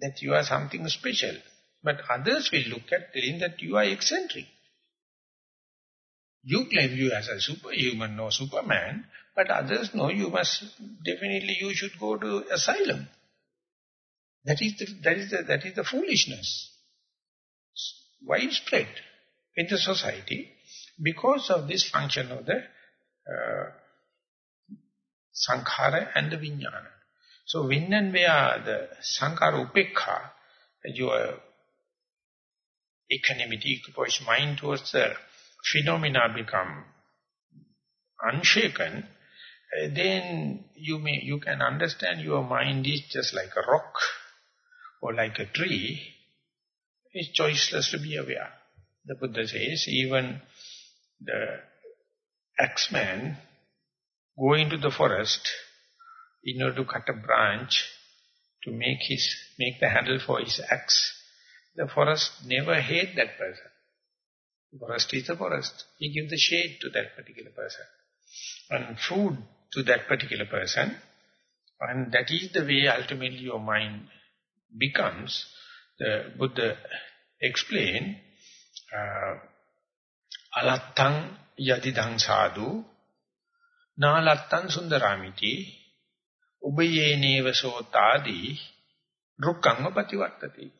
that you are something special. But others will look at telling that you are eccentric. You claim you as a superhuman or superman, but others know you must, definitely you should go to asylum. That is the, that is the, that is the foolishness. Widespread in the society because of this function of the uh, sankhara and the vijnana. So when and where the sankhara upekha, your equanimity, equipoise mind towards the phenomena become unshaken, uh, then you may you can understand your mind is just like a rock or like a tree. It's choiceless to be aware. The Buddha says even the axeman go into the forest in order to cut a branch to make his make the handle for his axe. The forest never hate that person. Forest is the forest. He gives the shade to that particular person. And food to that particular person. And that is the way ultimately your mind becomes. The Buddha explained, uh, alattang yadidang sadhu, nalattan sundaramiti, ubayeneva sotadi, rukkanga pativartati.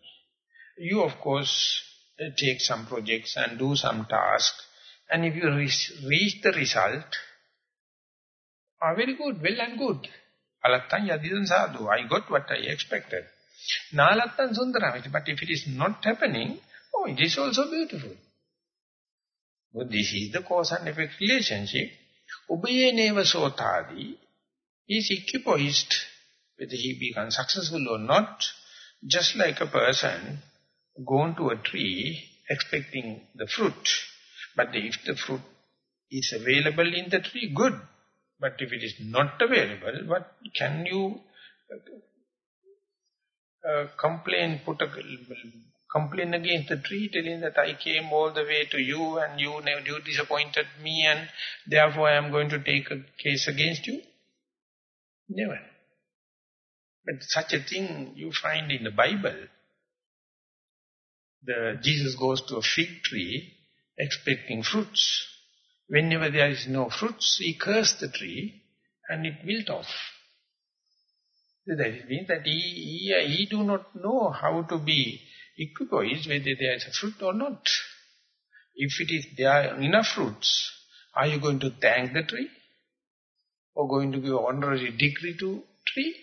You of course Uh, take some projects and do some tasks. And if you reach, the result, are very good, well and good. Alattan yadidan sadhu, I got what I expected. Nalattan sundaramiti, but if it is not happening, oh, it is also beautiful. But this is the cause and effect relationship. Ubaye neva sotadi is equipoised, whether he becomes successful or not, just like a person gone to a tree expecting the fruit. But if the fruit is available in the tree, good. But if it is not available, what can you uh, complain, put a complain against the tree, telling that I came all the way to you and you, you disappointed me and therefore I am going to take a case against you? Never. But such a thing you find in the Bible the Jesus goes to a fig tree expecting fruits. Whenever there is no fruits, he cursed the tree and it wilt off. So That means that he, he, he do not know how to be equipoised whether there is a fruit or not. If it is there are enough fruits, are you going to thank the tree? Or going to give honorary degree to tree?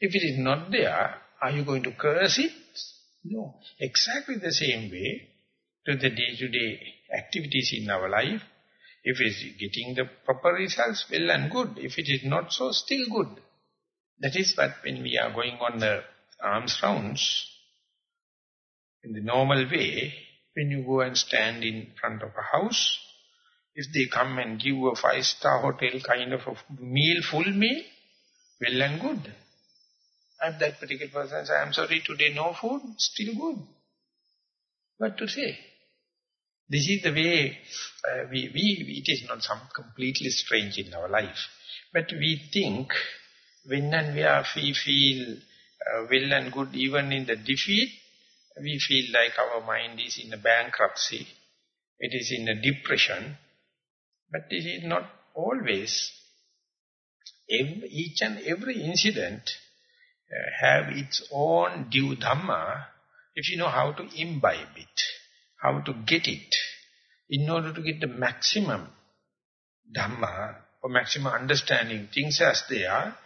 If it is not there, are you going to curse it? No. Exactly the same way to the day-to-day -day activities in our life. If it is getting the proper results, well and good. If it is not so, still good. That is what when we are going on the alms rounds, in the normal way, when you go and stand in front of a house, if they come and give a five-star hotel kind of a meal, full meal, well and good. And that particular person says, I am sorry, today no food, still good. What to say? This is the way uh, we, we, it is not some completely strange in our life. But we think when and where we feel uh, well and good even in the defeat, we feel like our mind is in a bankruptcy, it is in a depression. But this is not always. Every, each and every incident have its own due dhamma, if you know how to imbibe it, how to get it, in order to get the maximum dhamma or maximum understanding, things as they are,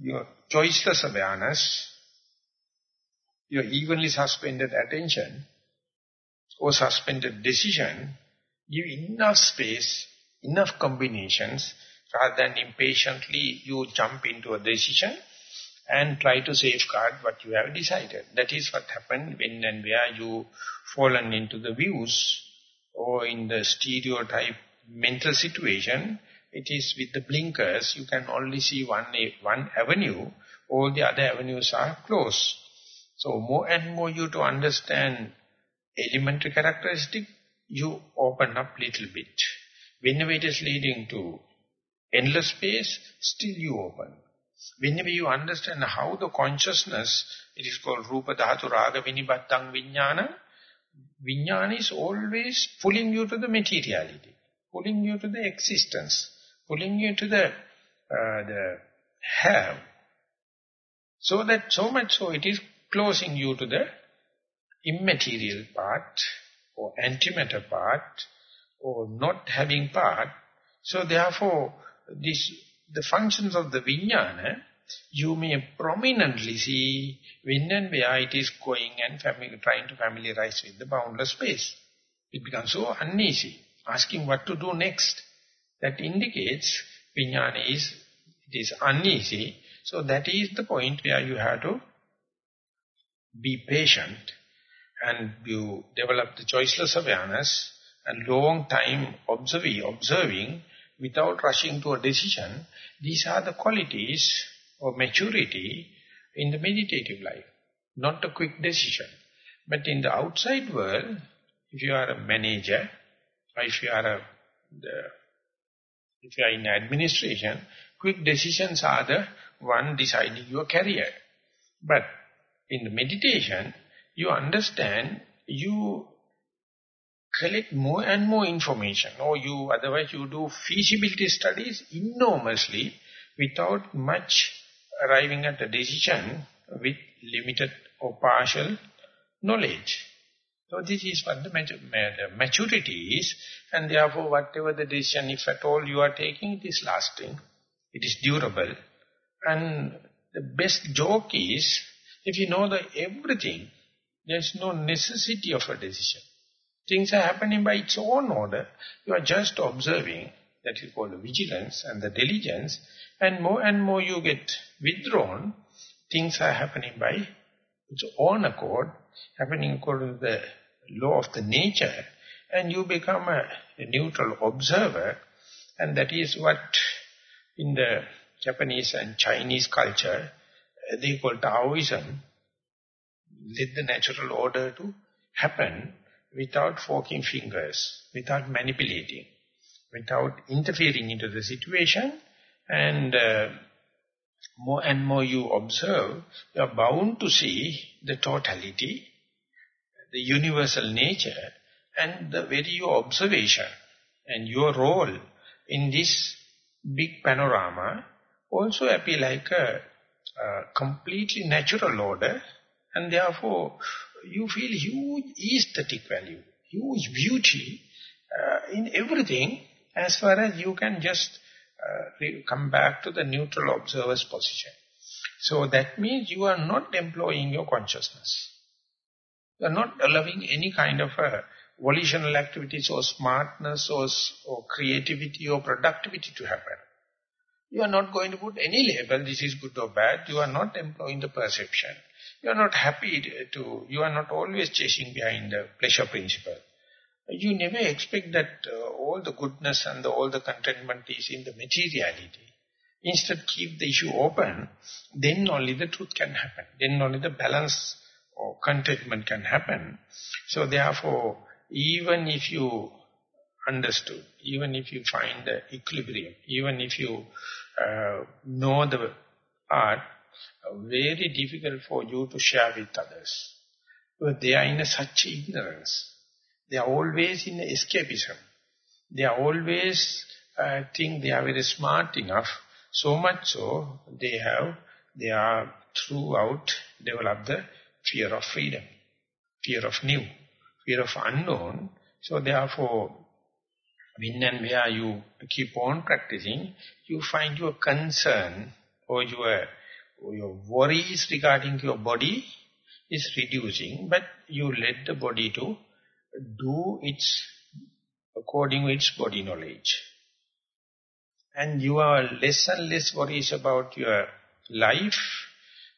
your choiceless awareness, your evenly suspended attention, or suspended decision, give enough space, enough combinations, rather than impatiently you jump into a decision and try to safeguard what you have decided. That is what happened when and where you fallen into the views or in the stereotype mental situation, it is with the blinkers, you can only see one, one avenue, all the other avenues are closed. So more and more you to understand elementary characteristic, you open up little bit. Whenever it is leading to endless space, still you open. Whenever you understand how the consciousness, it is called Rupa Dhatu Raga Vinibattang Vijnana, Vijnana is always pulling you to the materiality, pulling you to the existence, pulling you to the, uh, the have. So that so much so it is closing you to the immaterial part or antimatter part or not having part. So therefore, this the functions of the vijnana, you may prominently see when and where it is going and trying to familiarize with the boundless space. It becomes so uneasy, asking what to do next. That indicates vijnana is, it is uneasy. So that is the point where you have to be patient and you develop the choiceless awareness and long time observing, observing without rushing to a decision, these are the qualities or maturity in the meditative life, not a quick decision. But in the outside world, if you are a manager, or if you are a, the, if you are in administration, quick decisions are the one deciding your career. But in the meditation, you understand, you collect more and more information or you otherwise you do feasibility studies enormously without much arriving at a decision with limited or partial knowledge. So this is what the maturity is and therefore whatever the decision if at all you are taking it is lasting, it is durable and the best joke is if you know the everything there is no necessity of a decision. Things are happening by its own order. You are just observing, that is called the vigilance and the diligence, and more and more you get withdrawn, things are happening by its own accord, happening according to the law of the nature, and you become a, a neutral observer, and that is what in the Japanese and Chinese culture, they call Taoism, let the natural order to happen, without forking fingers, without manipulating, without interfering into the situation. And uh, more and more you observe, you are bound to see the totality, the universal nature, and the very observation and your role in this big panorama also appear like a, a completely natural order and therefore you feel huge aesthetic value, huge beauty uh, in everything as far as you can just uh, come back to the neutral observer's position. So that means you are not employing your consciousness. You are not allowing any kind of a volitional activities or smartness or, or creativity or productivity to happen. You are not going to put any label, this is good or bad. You are not employing the perception. You are not happy to, you are not always chasing behind the pleasure principle. You never expect that uh, all the goodness and the, all the contentment is in the materiality. Instead, keep the issue open, then only the truth can happen. Then only the balance or contentment can happen. So therefore, even if you understood, even if you find the equilibrium, even if you uh, know the art, very difficult for you to share with others. But they are in such ignorance. They are always in escapism. They are always uh, think they are very smart enough. So much so, they have, they are throughout developed the fear of freedom, fear of new, fear of unknown. So therefore, when and where you keep on practicing, you find your concern or your your worries regarding your body is reducing, but you let the body to do its according to its body knowledge. And you are less and less worries about your life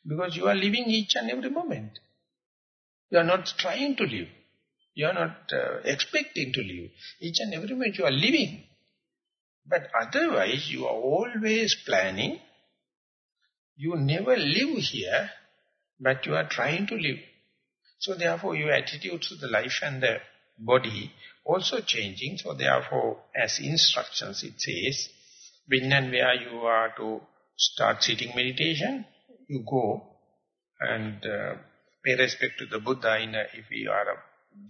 because you are living each and every moment. You are not trying to live. You are not uh, expecting to live. Each and every moment you are living. But otherwise you are always planning. You never live here, but you are trying to live. So therefore your attitude to the life and the body also changing. So therefore as instructions it says, when and where you are to start sitting meditation, you go and uh, pay respect to the Buddha in a, if you are a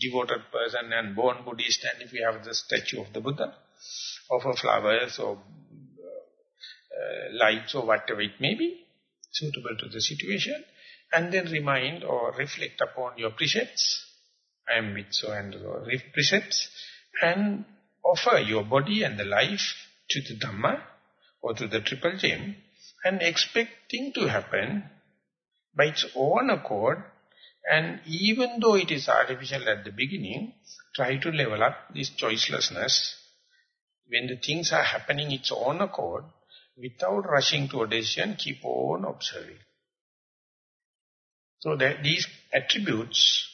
devoted person and born Buddhist and if you have the statue of the Buddha, offer flowers or uh, lights or whatever it may be, suitable to the situation, and then remind or reflect upon your precepts, I am with so and so precepts, and offer your body and the life to the Dhamma or to the Triple Gem, and expecting to happen by its own accord, and even though it is artificial at the beginning, try to level up this choicelessness. When the things are happening its own accord, without rushing to a decision, keep on observing. So that these attributes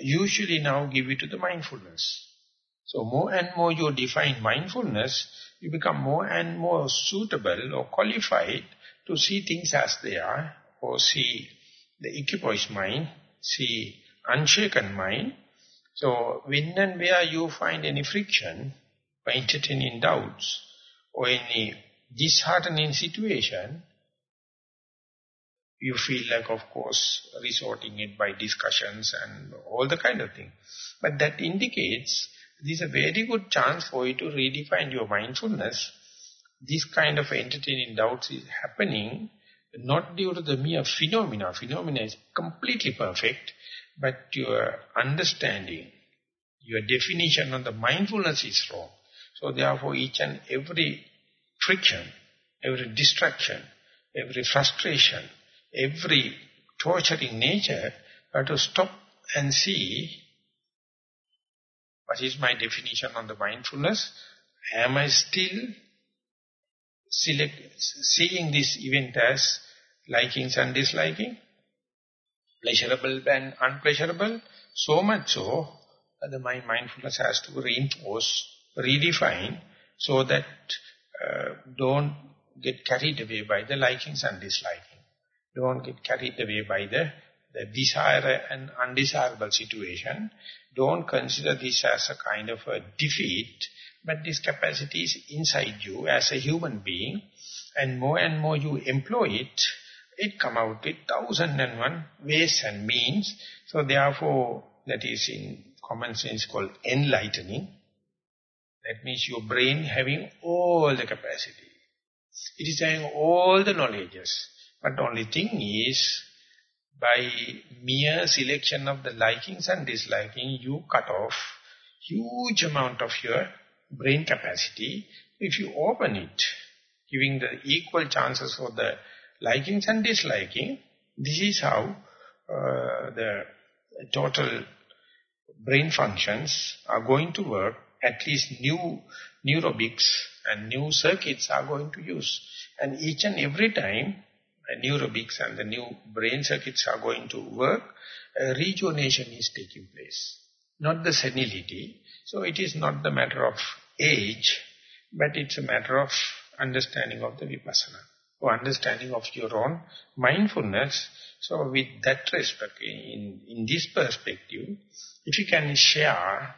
usually now give you to the mindfulness. So more and more you define mindfulness, you become more and more suitable or qualified to see things as they are, or see the equipoise mind, see unshaken mind. So when and where you find any friction, or entertaining doubts, or any disheartening situation, you feel like, of course, resorting it by discussions and all the kind of thing. But that indicates this is a very good chance for you to redefine your mindfulness. This kind of entertaining doubts is happening not due to the mere phenomena. Phenomena is completely perfect, but your understanding, your definition of the mindfulness is wrong. So therefore each and every friction, every distraction, every frustration, every torturing nature, have to stop and see what is my definition on the mindfulness. Am I still select, seeing this event as likings and disliking, pleasurable and unpleasurable, so much so that the mind mindfulness has to reinforce, redefine, so that Uh, don't get carried away by the likings and disliking. Don't get carried away by the, the desire and undesirable situation. Don't consider this as a kind of a defeat, but this capacity is inside you as a human being, and more and more you employ it, it come out with thousand and one ways and means. So therefore, that is in common sense called enlightening. That means your brain having all the capacity. It is having all the knowledges. But only thing is, by mere selection of the likings and disliking, you cut off huge amount of your brain capacity. If you open it, giving the equal chances for the likings and disliking, this is how uh, the total brain functions are going to work, at least new neurobics and new circuits are going to use. And each and every time, the neurobics and the new brain circuits are going to work, a rejuvenation is taking place. Not the senility. So it is not the matter of age, but it's a matter of understanding of the vipassana or understanding of your own mindfulness. So with that respect, in, in this perspective, if you can share,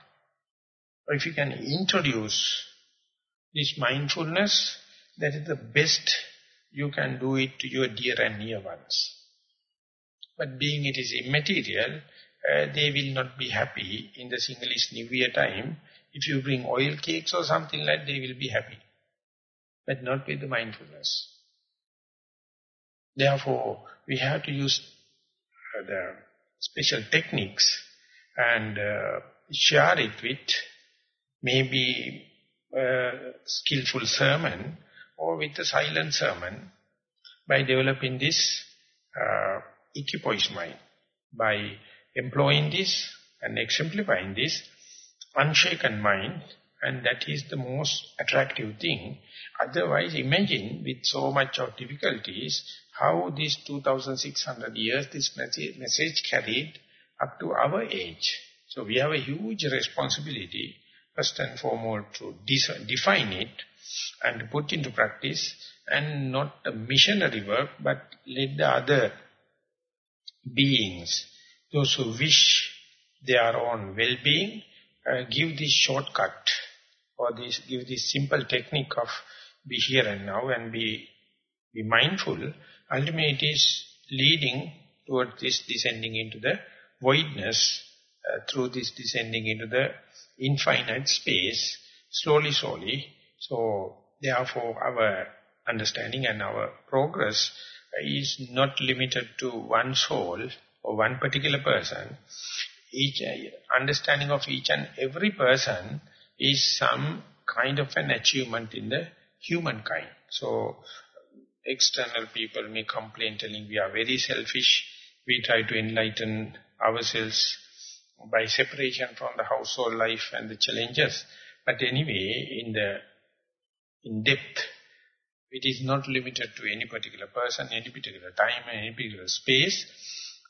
or if you can introduce this mindfulness, that is the best you can do it to your dear and near ones. But being it is immaterial, uh, they will not be happy in the Sinhalese New Year time. If you bring oil cakes or something like they will be happy. But not with the mindfulness. Therefore, we have to use uh, the special techniques and uh, share it with maybe a skillful sermon or with a silent sermon by developing this uh, equipoise mind. By employing this and exemplifying this, unshaken mind, and that is the most attractive thing. Otherwise, imagine with so much of difficulties, how these 2600 years this message carried up to our age. So we have a huge responsibility, first and foremost, to define it and put into practice, and not a missionary work, but let the other beings, those who wish their own well-being, uh, give this shortcut or this give this simple technique of be here and now and be be mindful. Ultimately, it is leading towards this descending into the voidness uh, through this descending into the infinite space, slowly, slowly. So, therefore, our understanding and our progress is not limited to one soul or one particular person. Each understanding of each and every person is some kind of an achievement in the humankind. So, external people may complain telling we are very selfish, we try to enlighten ourselves by separation from the household life and the challenges. But anyway, in the in depth, it is not limited to any particular person, any particular time, any particular space.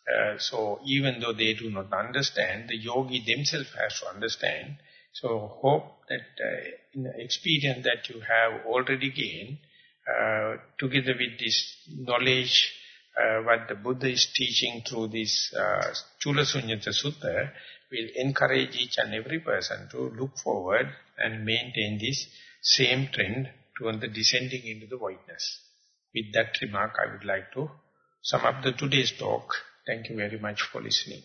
Uh, so even though they do not understand, the yogi themselves has to understand. So hope that uh, experience that you have already gained, uh, together with this knowledge uh, what the Buddha is teaching through this uh, Cula Suññata Sutta will encourage each and every person to look forward and maintain this same trend toward the descending into the voidness. With that remark, I would like to sum up the today's talk. Thank you very much for listening.